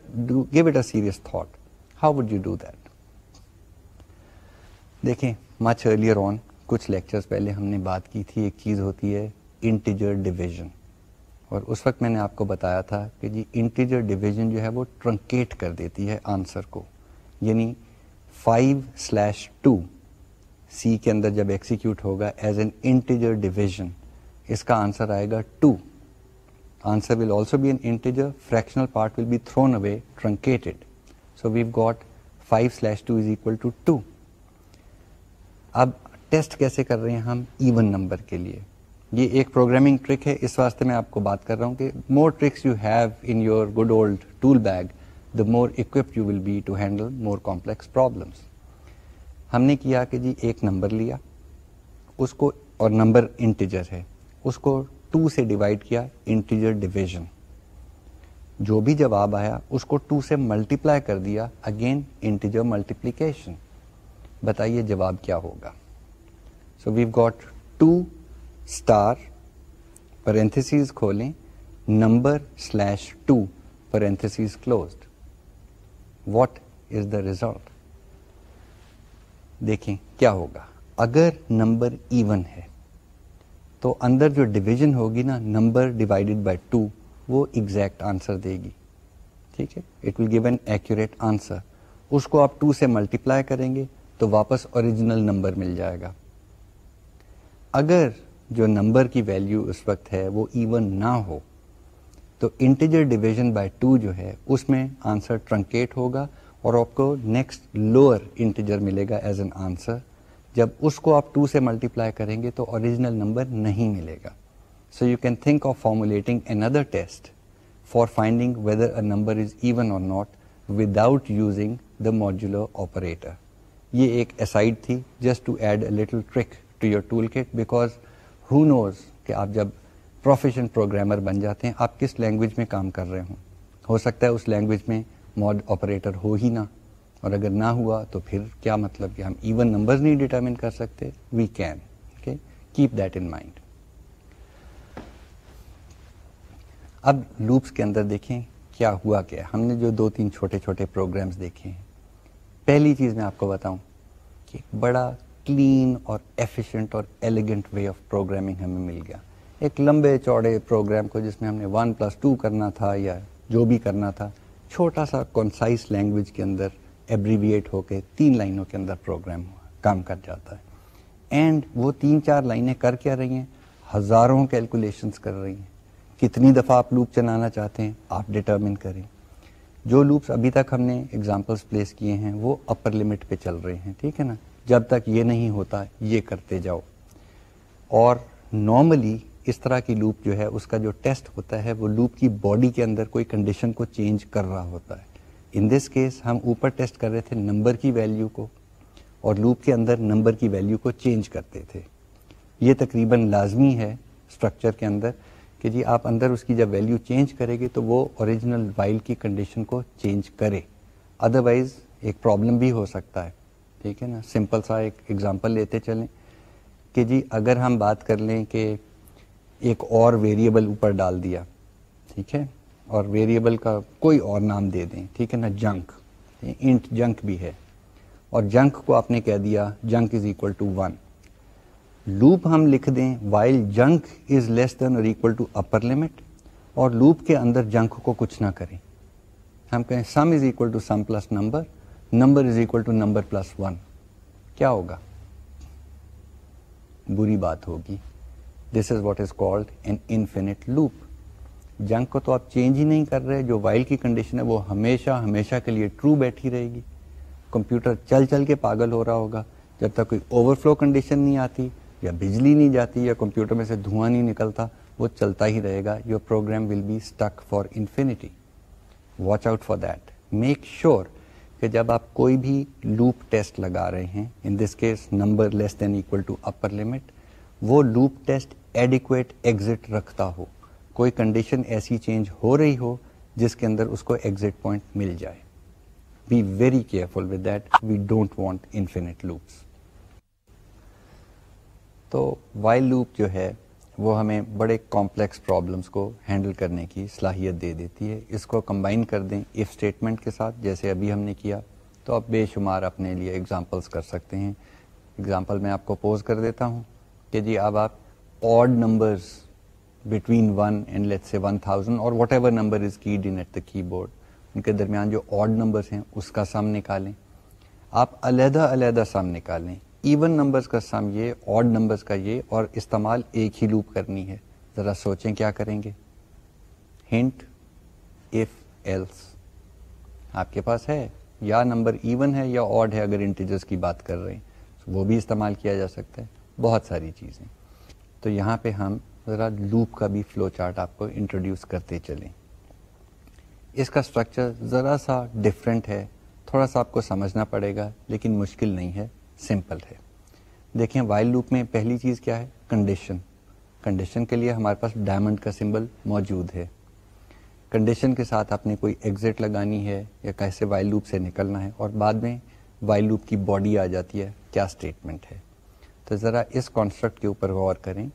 give it a serious thought how would you do that دیکھیں مچ ارلیئر آن کچھ لیکچرز پہلے ہم نے بات کی تھی، ایک چیز ہوتی ہے انٹیجر ڈویژن اور اس وقت میں نے آپ کو بتایا تھا کہ جی انٹیجر ڈویژن جو ہے وہ ٹرنکیٹ کر دیتی ہے آنسر کو یعنی فائیو سلیش ٹو سی کے اندر جب ایکسیکیوٹ ہوگا ایز این انٹیجر ڈویژن، اس کا آنسر آئے گا two. Answer will also be an integer, fractional part will be thrown away, truncated. So we've got five slash two is equal to two. اب ٹیسٹ کیسے کر رہے ہیں ہم؟ ایون نمبر کے لیے۔ یہ ایک پروگرامنگ ٹرک ہے۔ اس واسطے میں آپ کو بات کر رہا ہوں کہ more tricks you have in your good old tool bag the more equipped you will be to handle more complex problems ہم نے کیا کہ جی ایک نمبر لیا، اس کو اور نمبر انٹیجر ہے۔ اس کو ٹو سے ڈیوائڈ کیا انٹیجر ڈویژن جو بھی جواب آیا، اس کو ٹو سے ملٹیپلائی کر دیا۔ اگین انٹیجر ملٹیپلیکیشن بتائیے جواب کیا ہوگا۔ So we've got to star parenthesis کھولیں number slash two parenthesis closed what is the result دیکھیں کیا ہوگا اگر نمبر ایون ہے تو اندر جو ڈویژن ہوگی نا نمبر ڈیوائڈیڈ بائی ٹو وہ ایگزیکٹ آنسر دے گی ٹھیک ہے it will give an accurate answer اس کو آپ ٹو سے ملٹیپلائی کریں گے تو واپس اوریجنل نمبر مل جائے گا اگر جو نمبر کی ویلیو اس وقت ہے وہ ایون نہ ہو، تو انٹیجر ڈویژن بائی ٹو جو ہے، اس میں آنسر ٹرنکیٹ ہوگا اور آپ کو نیکسٹ لوور انٹیجر ملے گا ایز این آنسر جب اس کو آپ ٹو سے ملٹیپلائی کریں گے تو اوریجنل نمبر نہیں ملے گا۔ So you can think of formulating an other test for finding whether a number is even or not without using the modular operator یہ ایک اسائڈ تھی just to add a little trick to your tool kit because who knows کہ آپ جب پروفیشن پروگرامر بن جاتے ہیں، آپ کس لینگویج میں کام کر رہے ہوں؟ ہو سکتا ہے اس لینگویج میں ماڈ آپریٹر ہو ہی نہ۔ اور اگر نہ ہوا تو پھر کیا مطلب کہ ہم ایون نمبر نہیں ڈیٹرمن کر سکتے؟ We can okay keep that in mind اب لوپس کے اندر دیکھیں کیا ہوا کیا ہم نے جو دو تین چھوٹے چھوٹے پروگرامس دیکھے ہیں۔ پہلی چیز میں آپ کو بتاؤں کہ بڑا کلین اور ایفیشینٹ اور ایلیگنٹ وے آف پروگرامنگ ہمیں مل گیا۔ ایک لمبے چوڑے پروگرام کو جس میں ہم نے ون پلس ٹو کرنا تھا یا جو بھی کرنا تھا، چھوٹا سا کنسائز لینگویج کے اندر ایبریویٹ ہو کے تین لائنوں کے اندر پروگرام کام کر جاتا ہے۔ اینڈ وہ تین چار لائنیں کر کیا رہی ہیں؟ ہزاروں کیلکولیشنس کر رہی ہیں۔ کتنی دفعہ آپ لوپ چلانا چاہتے ہیں، آپ ڈٹرمن کریں۔ جو لوپس ابھی تک ہم نے اگزامپلس پلیس کیے ہیں، وہ اپر لمٹ پہ چل رہے ہیں، ٹھیک ہے نا؟ جب تک یہ نہیں ہوتا، یہ کرتے جاؤ۔ اور نارملی اس طرح کی لوپ جو ہے، اس کا جو ٹیسٹ ہوتا ہے، وہ لوپ کی باڈی کے اندر کوئی کنڈیشن کو چینج کر رہا ہوتا ہے۔ ان دس کیس ہم اوپر ٹیسٹ کر رہے تھے نمبر کی ویلیو کو، اور لوپ کے اندر نمبر کی ویلیو کو چینج کرتے تھے۔ یہ تقریباً لازمی ہے اسٹرکچر کے اندر کہ جی آپ اندر اس کی جب ویلیو چینج کرے گے تو وہ اوریجنل وائل کی کنڈیشن کو چینج کرے۔ ادروائز ایک پرابلم بھی ہو سکتا ہے۔ ٹھیک ہے نا؟ سمپل سا ایک ایگزامپل لیتے چلیں کہ جی اگر ہم بات کر لیں کہ ایک اور ویریبل اوپر ڈال دیا، ٹھیک ہے؟ اور ویریبل کا کوئی اور نام دے دیں، ٹھیک ہے نا؟ جنک انٹ جنک بھی ہے۔ اور جنک کو آپ نے کہہ دیا junk is equal to one loop ہم لکھ دیں while junk is less than or equal to upper limit اور لوپ کے اندر جنک کو کچھ نہ کریں۔ ہم کہیں sum is equal to sum plus number number is equal to number plus one. کیا ہوگا؟ بری بات ہوگی. This is what is called an infinite loop junk کو تو آپ چینج ہی نہیں کر رہے. جو وائل کی کنڈیشن ہے وہ ہمیشہ ہمیشہ کے لیے ٹرو بیٹھی رہے گی. کمپیوٹر چل چل کے پاگل ہو رہا ہوگا. جب تک کوئی اوور فلو کنڈیشن نہیں آتی یا بجلی نہیں جاتی یا کمپیوٹر میں سے دھواں نہیں نکلتا، وہ چلتا ہی رہے گا. Your program will be stuck for infinity watch out for that make sure کہ جب آپ کوئی بھی لوپ ٹیسٹ لگا رہے ہیں in this case number less than equal to upper limit وہ لوپ ٹیسٹ ایڈیکویٹ ایگزٹ رکھتا ہو، کوئی کنڈیشن ایسی چینج ہو رہی ہو جس کے اندر اس کو ایگزٹ پوائنٹ مل جائے. Be very careful with that we don't want infinite loops تو وائل لوپ جو ہے وہ ہمیں بڑے کمپلیکس پرابلمس کو ہینڈل کرنے کی صلاحیت دے دیتی ہے۔ اس کو کمبائن کر دیں اف اسٹیٹمنٹ کے ساتھ، جیسے ابھی ہم نے کیا۔ تو آپ بے شمار اپنے لیے اگزامپلس کر سکتے ہیں۔ اگزامپل میں آپ کو پوز کر دیتا ہوں کہ جی اب آپ odd numbers between one and let say one thousand اور whatever number is keyed in at the keyboard in کے درمیان جو آڈ نمبرس ہیں، اس کا سم نکالیں۔ آپ علیحدہ علیحدہ سم نکالیں۔ ایون نمبرز کا سم یہ آڈ نمبرز کا یہ اور استعمال ایک ہی لوپ کرنی ہے۔ ذرا سوچیں کیا کریں گے۔ ہنٹ اف ایلس آپ کے پاس ہے یا نمبر ایون ہے یا آڈ ہے اگر انٹیجرز کی بات کر رہے ہیں۔ وہ بھی استعمال کیا جا سکتا ہے۔ بہت ساری چیزیں۔ تو یہاں پہ ہم ذرا لوپ کا بھی فلو چارٹ آپ کو انٹروڈیوس کرتے چلیں۔ اس کا اسٹرکچر ذرا سا ڈفرینٹ ہے۔ تھوڑا سا آپ کو سمجھنا پڑے گا، لیکن مشکل نہیں ہے۔ سمپل ہے۔ دیکھیں وائل لوپ میں پہلی چیز کیا ہے؟ کنڈیشن کنڈیشن کے لیے ہمارے پاس ڈائمنڈ کا سمبل موجود ہے۔ کنڈیشن کے ساتھ آپ نے کوئی ایگزٹ لگانی ہے یا کیسے وائل لوپ سے نکلنا ہے اور بعد میں وائل لوپ کی باڈی آ جاتی ہے، کیا اسٹیٹمنٹ ہے؟ تو ذرا اس کانسٹرکٹ کے اوپر غور کریں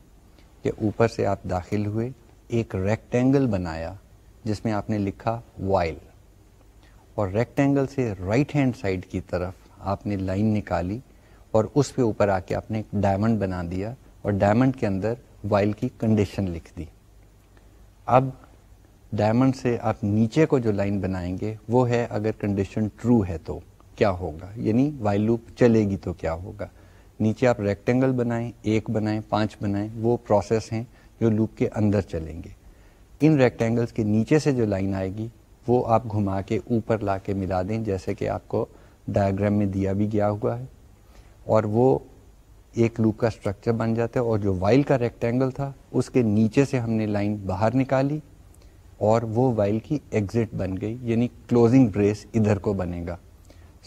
کہ اوپر سے آپ داخل ہوئے، ایک ریکٹینگل بنایا، جس میں آپ نے لکھا وائل اور ریکٹینگل سے رائٹ ہینڈ سائڈ کی طرف آپ نے لائن نکالی اور اس پہ اوپر آ کے آپ نے ایک ڈائمنڈ بنا دیا اور ڈائمنڈ کے اندر وائل کی کنڈیشن لکھ دی۔ اب ڈائمنڈ سے آپ نیچے کو جو لائن بنائیں گے، وہ ہے اگر کنڈیشن ٹرو ہے تو کیا ہوگا؟ یعنی وائل لوپ چلے گی تو کیا ہوگا؟ نیچے آپ ریکٹینگل بنائیں، ایک بنائیں، پانچ بنائیں، وہ پروسیس ہیں جو لوپ کے اندر چلیں گے۔ ان ریکٹینگلس کے نیچے سے جو لائن آئے گی، وہ آپ گھما کے اوپر لا کے ملا دیں، جیسے کہ آپ کو ڈائگرام میں دیا بھی گیا ہوا ہے۔ اور وہ ایک لوپ کا اسٹرکچر بن جاتا ہے اور جو وائل کا ریکٹینگل تھا اس کے نیچے سے ہم نے لائن باہر نکالی اور وہ وائل کی ایگزٹ بن گئی یعنی کلوزنگ بریس ادھر کو بنے گا۔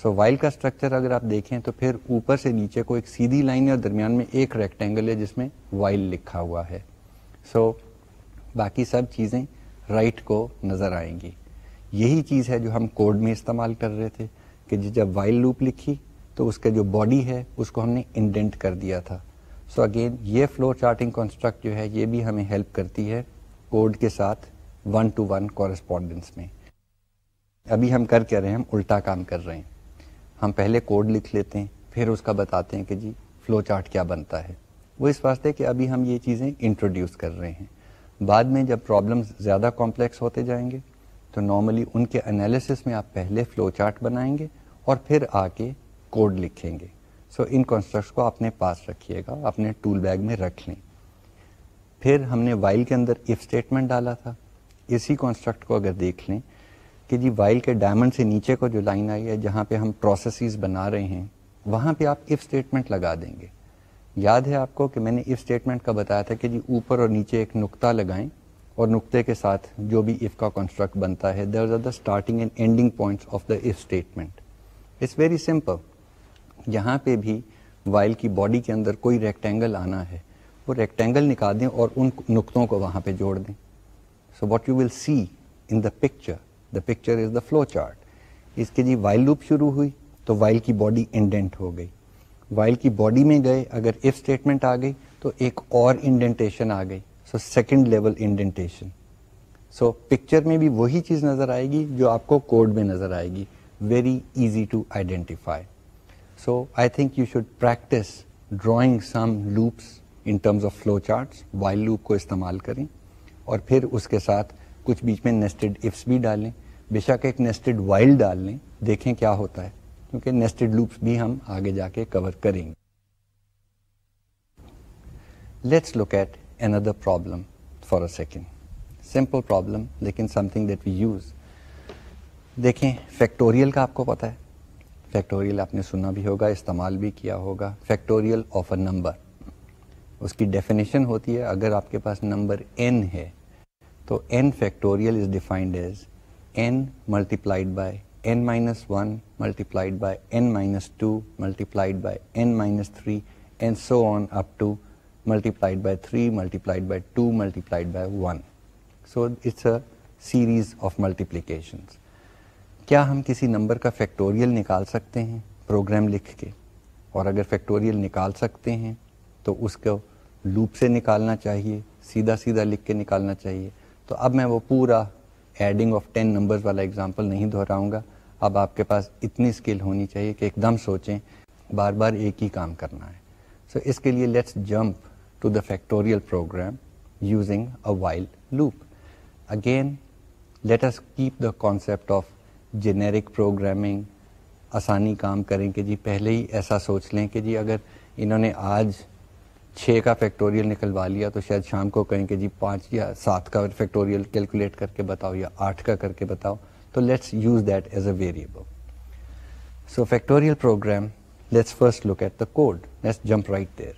سو so, وائل کا اسٹرکچر اگر آپ دیکھیں تو پھر اوپر سے نیچے کو ایک سیدھی لائن ہے اور درمیان میں ایک ریکٹینگل ہے جس میں وائل لکھا ہوا ہے۔ سو so, باقی سب چیزیں رائٹ right کو نظر آئیں گی۔ یہی چیز ہے جو ہم کوڈ میں استعمال کر رہے تھے کہ جب وائل لوپ لکھی تو اس کا جو باڈی ہے، اس کو ہم نے انڈینٹ کر دیا تھا۔ سو so اگین یہ فلو چارٹنگ کانسٹرکٹ جو ہے، یہ بھی ہمیں ہیلپ کرتی ہے کوڈ کے ساتھ ون ٹو ون کورسپونڈنس میں۔ ابھی ہم کر کے رہے ہیں، ہم الٹا کام کر رہے ہیں۔ ہم پہلے کوڈ لکھ لیتے ہیں، پھر اس کا بتاتے ہیں کہ جی فلو چارٹ کیا بنتا ہے۔ وہ اس واسطے کہ ابھی ہم یہ چیزیں انٹروڈیوس کر رہے ہیں۔ بعد میں جب پرابلم زیادہ کمپلیکس ہوتے جائیں گے، تو نارملی ان کے انالیسس میں آپ پہلے فلو چارٹ بنائیں گے اور پھر آ کے کوڈ لکھیں گے۔ سو so ان کانسٹرکٹس کو اپنے پاس رکھیے گا، اپنے ٹول بیگ میں رکھ لیں۔ پھر ہم نے وائل کے اندر اف اسٹیٹمنٹ ڈالا تھا۔ اسی کانسٹرکٹ کو اگر دیکھ لیں کہ جی وائل کے ڈائمنڈ سے نیچے کو جو لائن آئی ہے، جہاں پہ ہم پروسیسز بنا رہے ہیں، وہاں پہ آپ اف اسٹیٹمنٹ لگا دیں گے۔ یاد ہے آپ کو کہ میں نے اف اسٹیٹمنٹ کا بتایا تھا کہ جی اوپر اور نیچے ایک نقطہ لگائیں اور نقطے کے ساتھ جو بھی اف کا کنسٹرکٹ بنتا ہے there are the starting and ending points of the if statement it's very simple یہاں پہ بھی وائل کی باڈی کے اندر کوئی ریکٹینگل آنا ہے۔ وہ ریکٹینگل نکال دیں اور ان نقطوں کو وہاں پہ جوڑ دیں۔ So what you will see in the picture the picture is the flow chart اس کے جی وائل لوپ شروع ہوئی تو وائل کی باڈی انڈینٹ ہو گئی۔ وائل کی باڈی میں گئے، اگر اف اسٹیٹمنٹ آ گئی تو ایک اور انڈینٹیشن آ گئی۔ So second level indentation so picture میں بھی وہی چیز نظر آئے گی جو آپ کو کوڈ میں نظر آئے گی۔ Very easy to identify so I think you should practice drawing some loops in terms of flow charts while loop کو استعمال کریں اور پھر اس کے ساتھ کچھ بیچ میں نیسٹڈ افس بھی ڈالیں بے شک ایک نیسٹڈ وائل ڈال لیں دیکھیں کیا ہوتا ہے کیونکہ نیسٹڈ لوپس بھی ہم آگے جا کے کور کریں گے let's look at another problem for a second simple problem لیکن something that we use دیکھیں فیکٹوریل کا آپ کو پتا ہے فیکٹوریل آپ نے سنا بھی ہوگا استعمال بھی کیا ہوگا فیکٹوریل آف اے نمبر اس کی ڈیفینیشن ہوتی ہے اگر آپ کے پاس نمبر این ہے تو n factorial is defined as n multiplied by n minus one multiplied by n minus two multiplied by n minus three and so on up to multiplied by three multiplied by two multiplied by one so it's a series of multiplications کیا ہم کسی نمبر کا فیکٹوریل نکال سکتے ہیں پروگرام لکھ کے؟ اور اگر فیکٹوریل نکال سکتے ہیں تو اس کو لوپ سے نکالنا چاہیے، سیدھا سیدھا لکھ کے نکالنا چاہیے۔ تو اب میں وہ پورا ایڈنگ آف ٹین نمبرز والا اگزامپل نہیں دہراؤں گا۔ اب آپ کے پاس اتنی اسکل ہونی چاہیے کہ ایک دم سوچیں بار بار ایک ہی کام کرنا ہے۔ سو so اس کے لیے let's jump to the factorial program using a while loop again let's keep the concept of generic programming آسانی کام کریں کہ جی پہلے ہی ایسا سوچ لیں کہ جی اگر انہوں نے آج چھ کا فیکٹوریل نکلوا لیا تو شاید شام کو کہیں کہ جی پانچ یا سات کا فیکٹوریل کیلکولیٹ کر کے بتاؤ یا آٹھ کا کر کے بتاؤ، تو let's use that as a variable so factorial program let's first look at the code let's jump right there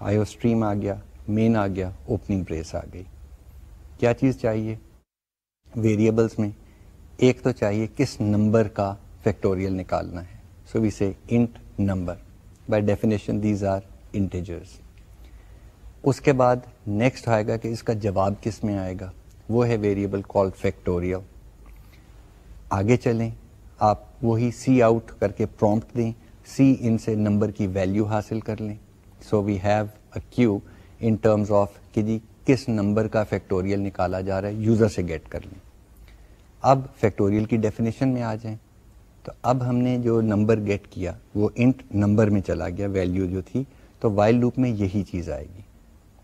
iostream آ گیا مین آ گیا اوپننگ بریس آ گئی کیا چیز چاہیے ویریبلس میں ایک تو چاہیے کس نمبر کا فیکٹوریل نکالنا ہے۔ So we say int number by definition these are integers اس کے بعد نیکسٹ آئے گا کہ اس کا جواب کس میں آئے گا۔ وہ ہے ویریبل کال فیکٹوریل آگے چلیں۔ آپ وہی سی آؤٹ کر کے پرومپٹ دیں۔ سی ان سے نمبر کی ویلیو حاصل کر لیں۔ So we have a cue in terms of کہ جی کس نمبر کا فیکٹوریل نکالا جا رہا ہے۔ یوزر سے گیٹ کر لیں۔ اب فیکٹوریل کی ڈیفینیشن میں آ جائیں۔ تو اب ہم نے جو نمبر گیٹ کیا، وہ انٹ نمبر میں چلا گیا ویلیو جو تھی، تو وائل لوپ میں یہی چیز آئے گی۔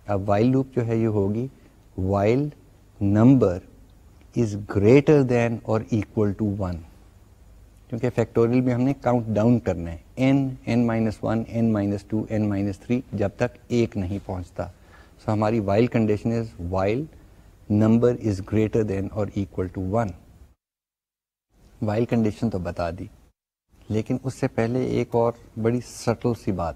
اب وائل لوپ جو ہے، یہ ہوگی while number is greater than or equal to one کیونکہ فیکٹوریل میں ہم نے کاؤنٹ ڈاؤن کرنا ہے۔ N n minus one n minus two n minus three جب تک ایک نہیں پہنچتا۔ سو so ہماری while condition is while number is greater than or equal to one while condition تو بتا دی۔ لیکن اس سے پہلے ایک اور بڑی سٹل سی بات۔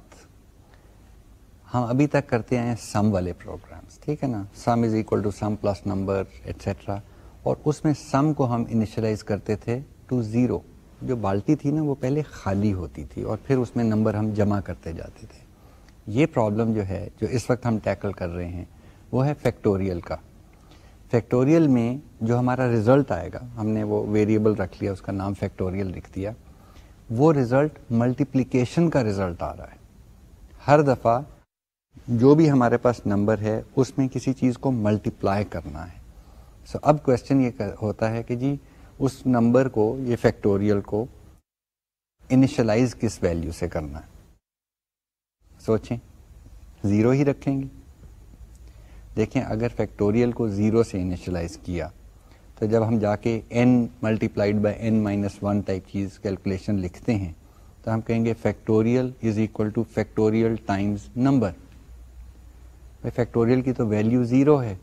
ہم ابھی تک کرتے آئے ہیں سم والے پروگرامس ٹھیک ہے نا؟ Sum is equal to sum plus number etcetera اور اس میں سم کو ہم انیشلائز کرتے تھے ٹو زیرو۔ جو بالٹی تھی نا، وہ پہلے خالی ہوتی تھی اور پھر اس میں نمبر ہم جمع کرتے جاتے تھے۔ یہ پرابلم جو ہے، جو اس وقت ہم ٹیکل کر رہے ہیں، وہ ہے فیکٹوریل کا۔ فیکٹوریل میں جو ہمارا ریزلٹ آئے گا ہم نے وہ ویریبل رکھ لیا اس کا نام فیکٹوریل لکھ دیا وہ ریزلٹ ملٹیپلیکیشن کا ریزلٹ آ رہا ہے۔ ہر دفعہ جو بھی ہمارے پاس نمبر ہے اس میں کسی چیز کو ملٹیپلائی کرنا ہے۔ سو so, اب کوشچن یہ ہوتا ہے کہ جی اس نمبر کو یہ فیکٹوریل کو انیشلائز کس ویلیو سے کرنا ہے؟ سوچیں زیرو ہی رکھیں گے۔ دیکھیں اگر فیکٹوریل کو زیرو سے انیشلائز کیا تو جب ہم جا کے n multiplied by n minus one type چیز کیلکولیشن لکھتے ہیں تو ہم کہیں گے factorial is equal to factorial times number factorial کی تو ویلیو زیرو ہے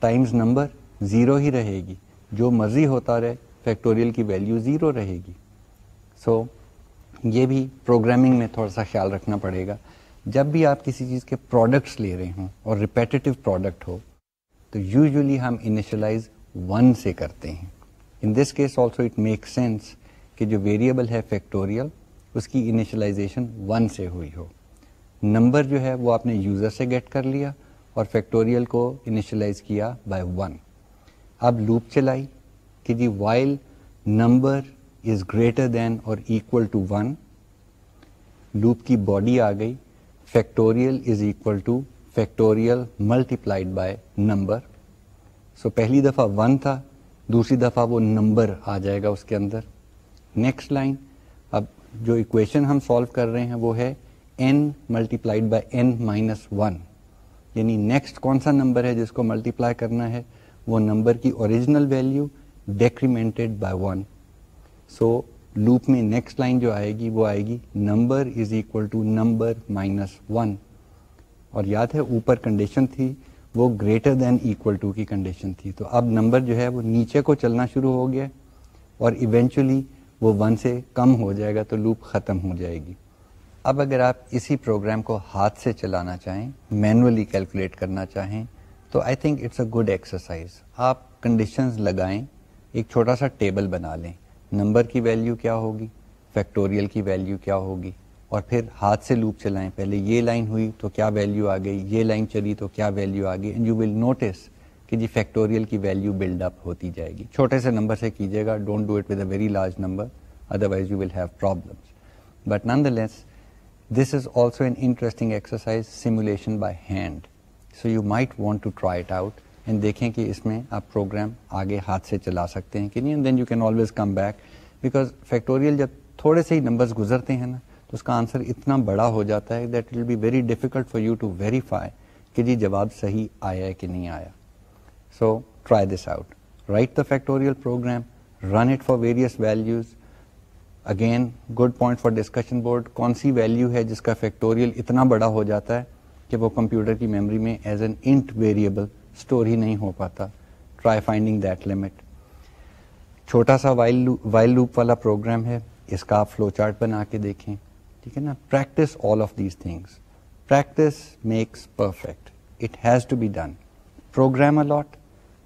ٹائمز نمبر زیرو ہی رہے گی۔ جو مرضی ہوتا رہے فیکٹوریل کی ویلیو زیرو رہے گی۔ سو so, یہ بھی پروگرامنگ میں تھوڑا سا خیال رکھنا پڑے گا۔ جب بھی آپ کسی چیز کے پروڈکٹس لے رہے ہوں اور ریپیٹیو پروڈکٹ ہو، تو یوزلی ہم انیشلائز ون سے کرتے ہیں۔ In this case also it make sense کہ جو ویریبل ہے فیکٹوریل اس کی انیشلائزیشن ون سے ہوئی ہو۔ نمبر جو ہے وہ آپ نے یوزر سے گیٹ کر لیا اور فیکٹوریل کو انیشلائز کیا بائی ون اب لوپ چلائی کہ جی while number is greater than or equal to one loop کی باڈی آ گئی۔ Factorial is equal to factorial multiplied by number so پہلی دفعہ ون تھا دوسری دفعہ وہ نمبر آ جائے گا اس کے اندر نیکسٹ لائن اب جو اکویشن ہم سالو کر رہے ہیں وہ ہے n multiplied by n minus one یعنی نیکسٹ کون سا نمبر ہے جس کو ملٹی پلائی کرنا ہے وہ نمبر کی original value decremented by one so loop میں نیکسٹ لائن جو آئے گی وہ آئے گی number is equal to number minus one اور یاد ہے اوپر کنڈیشن تھی، وہ گریٹر دین اکول ٹو کی کنڈیشن تھی۔ تو اب نمبر جو ہے وہ نیچے کو چلنا شروع ہو گیا اور ایونچولی وہ ون سے کم ہو جائے گا تو لوپ ختم ہو جائے گی۔ اب اگر آپ اسی پروگرام کو ہاتھ سے چلانا چاہیں مینولی کیلکولیٹ کرنا چاہیں، تو I think it's a good exercise آپ کنڈیشنز لگائیں، ایک چھوٹا سا ٹیبل بنا لیں۔ نمبر کی ویلیو کیا ہوگی؟ فیکٹوریل کی ویلیو کیا ہوگی؟ اور پھر ہاتھ سے لوپ چلائیں۔ پہلے یہ لائن ہوئی تو کیا ویلیو آ گئی؟ یہ لائن چلی تو کیا ویلیو آ گئی؟ اینڈ یو ول نوٹس کہ جی فیکٹوریل کی ویلیو بلڈ اپ ہوتی جائے گی۔ چھوٹے سے نمبر سے کیجیے گا۔ Don't do it with a very large number otherwise you will have problems but nonetheless this is also an interesting exercise simulation by hand so you might want to try it out and دیکھیں کہ اس میں آپ پروگرام آگے ہاتھ سے چلا سکتے ہیں کہ نہیں then you can always come back because factorial جب تھوڑے سے ہی نمبرز گزرتے ہیں نا، تو اس کا آنسر اتنا بڑا ہو جاتا ہے that will be very difficult for you to verify کہ جی جواب صحیح آیا ہے کہ نہیں آیا. So try this out write the factorial program run it for various values again good point for discussion board کون سی ویلو ہے جس کا فیکٹوریل اتنا بڑا ہو جاتا ہے کہ وہ کمپیوٹر کی میموری میں as an int variable store ہی نہیں ہو پاتا. ٹرائی فائنڈنگ دیٹ لمٹ چھوٹا سا وائل لوپ والا پروگرام ہے. اس کا آپ فلو چارٹ بنا کے دیکھیں. ٹھیک ہے نا؟ Practice all of these things practice makes perfect it has to be done program a lot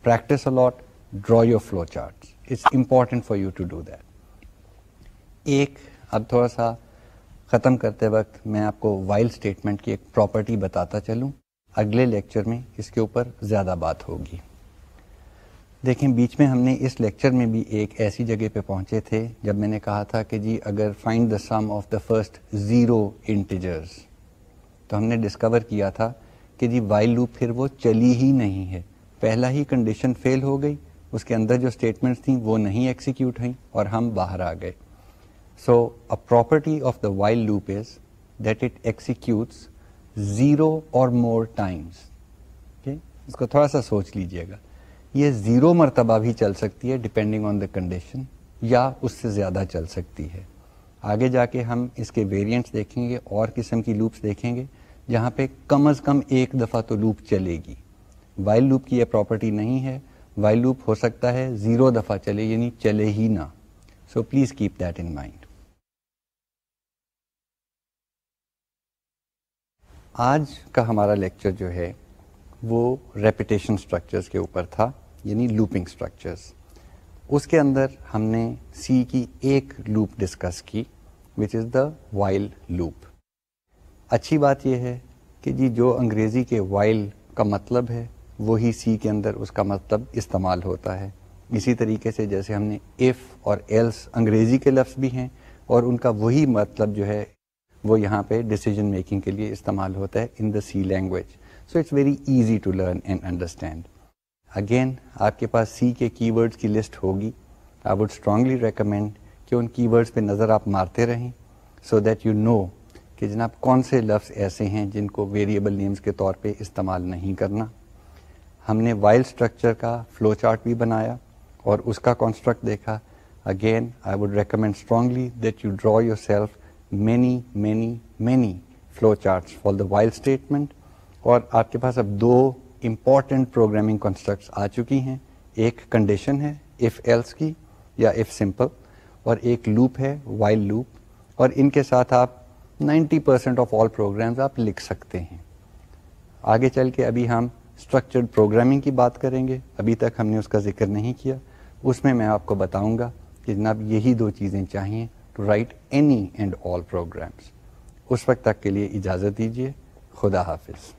practice a lot draw your flow chart it's important for you to do that ایک، اب تھوڑا سا ختم کرتے وقت میں آپ کو وائلڈ اسٹیٹمنٹ کی ایک پراپرٹی بتاتا چلوں. اگلے لیکچر میں اس کے اوپر زیادہ بات ہوگی۔ دیکھیں، بیچ میں ہم نے اس لیکچر میں بھی ایک ایسی جگہ پہ پہنچے تھے جب میں نے کہا تھا کہ جی اگر find the sum of the first zero integers تو ہم نے ڈسکور کیا تھا کہ جی وائل لوپ پھر وہ چلی ہی نہیں ہے۔ پہلا ہی کنڈیشن فیل ہو گئی، اس کے اندر جو اسٹیٹمنٹس تھیں وہ نہیں ایکسیکیوٹ ہوئیں اور ہم باہر آ گئے۔ So a property of the while loop is that it executes zero or more times اس کو تھوڑا سا سوچ لیجیے گا۔ یہ زیرو مرتبہ بھی چل سکتی ہے ڈپینڈنگ آن دا کنڈیشن، یا اس سے زیادہ چل سکتی ہے۔ آگے جا کے ہم اس کے ویریئنٹس دیکھیں گے، اور قسم کی لوپس دیکھیں گے، جہاں پہ کم از کم ایک دفعہ تو لوپ چلے گی۔ وائل لوپ کی یہ پراپرٹی نہیں ہے وائل لوپ ہو سکتا ہے زیرو دفعہ چلے یعنی چلے ہی نہ۔ So please keep that in mind آج کا ہمارا لیکچر جو ہے وہ ریپیٹیشن اسٹرکچرس کے اوپر تھا یعنی لوپنگ اسٹرکچرس اس کے اندر ہم نے سی کی ایک لوپ ڈسکس کی وچ از دا وائل لوپ اچھی بات یہ ہے کہ جی جو انگریزی کے وائل کا مطلب ہے، وہی سی کے اندر اس کا مطلب استعمال ہوتا ہے۔ اسی طریقے سے جیسے ہم نے ایف اور ایلس انگریزی کے لفظ بھی ہیں، اور ان کا وہی مطلب جو ہے وہ یہاں پہ ڈسیزن میکنگ کے لیے استعمال ہوتا ہے in the C language so it's very easy to learn and understand again آپ کے پاس سی کے کی ورڈس کی لسٹ ہوگی. آئی وڈ اسٹرانگلی ریکمینڈ کہ ان کی ورڈس پہ نظر آپ مارتے رہیں سو دیٹ یو نو کہ جناب کون سے لفظ ایسے ہیں جن کو ویریبل نیمز کے طور پہ استعمال نہیں کرنا. ہم نے وائل اسٹرکچر کا فلو چارٹ بھی بنایا اور اس کا کانسٹرکٹ دیکھا. Again I would recommend strongly that you draw yourself many many many flow charts for the while statement اور آپ کے پاس اب دو امپورٹنٹ پروگرامنگ کنسٹرکٹس آ چکی ہیں. ایک کنڈیشن ہے اف ایلس کی یا اف سمپل اور ایک لوپ ہے وائل لوپ اور ان کے ساتھ آپ ninety percent of all programs آپ لکھ سکتے ہیں. آگے چل کے ابھی ہم اسٹرکچرڈ پروگرامنگ کی بات کریں گے. ابھی تک ہم نے اس کا ذکر نہیں کیا. اس میں میں آپ کو بتاؤں گا کہ جناب یہی دو چیزیں چاہیے. To write any and all programs اس وقت تک کے لیے اجازت دیجیے خدا حافظ.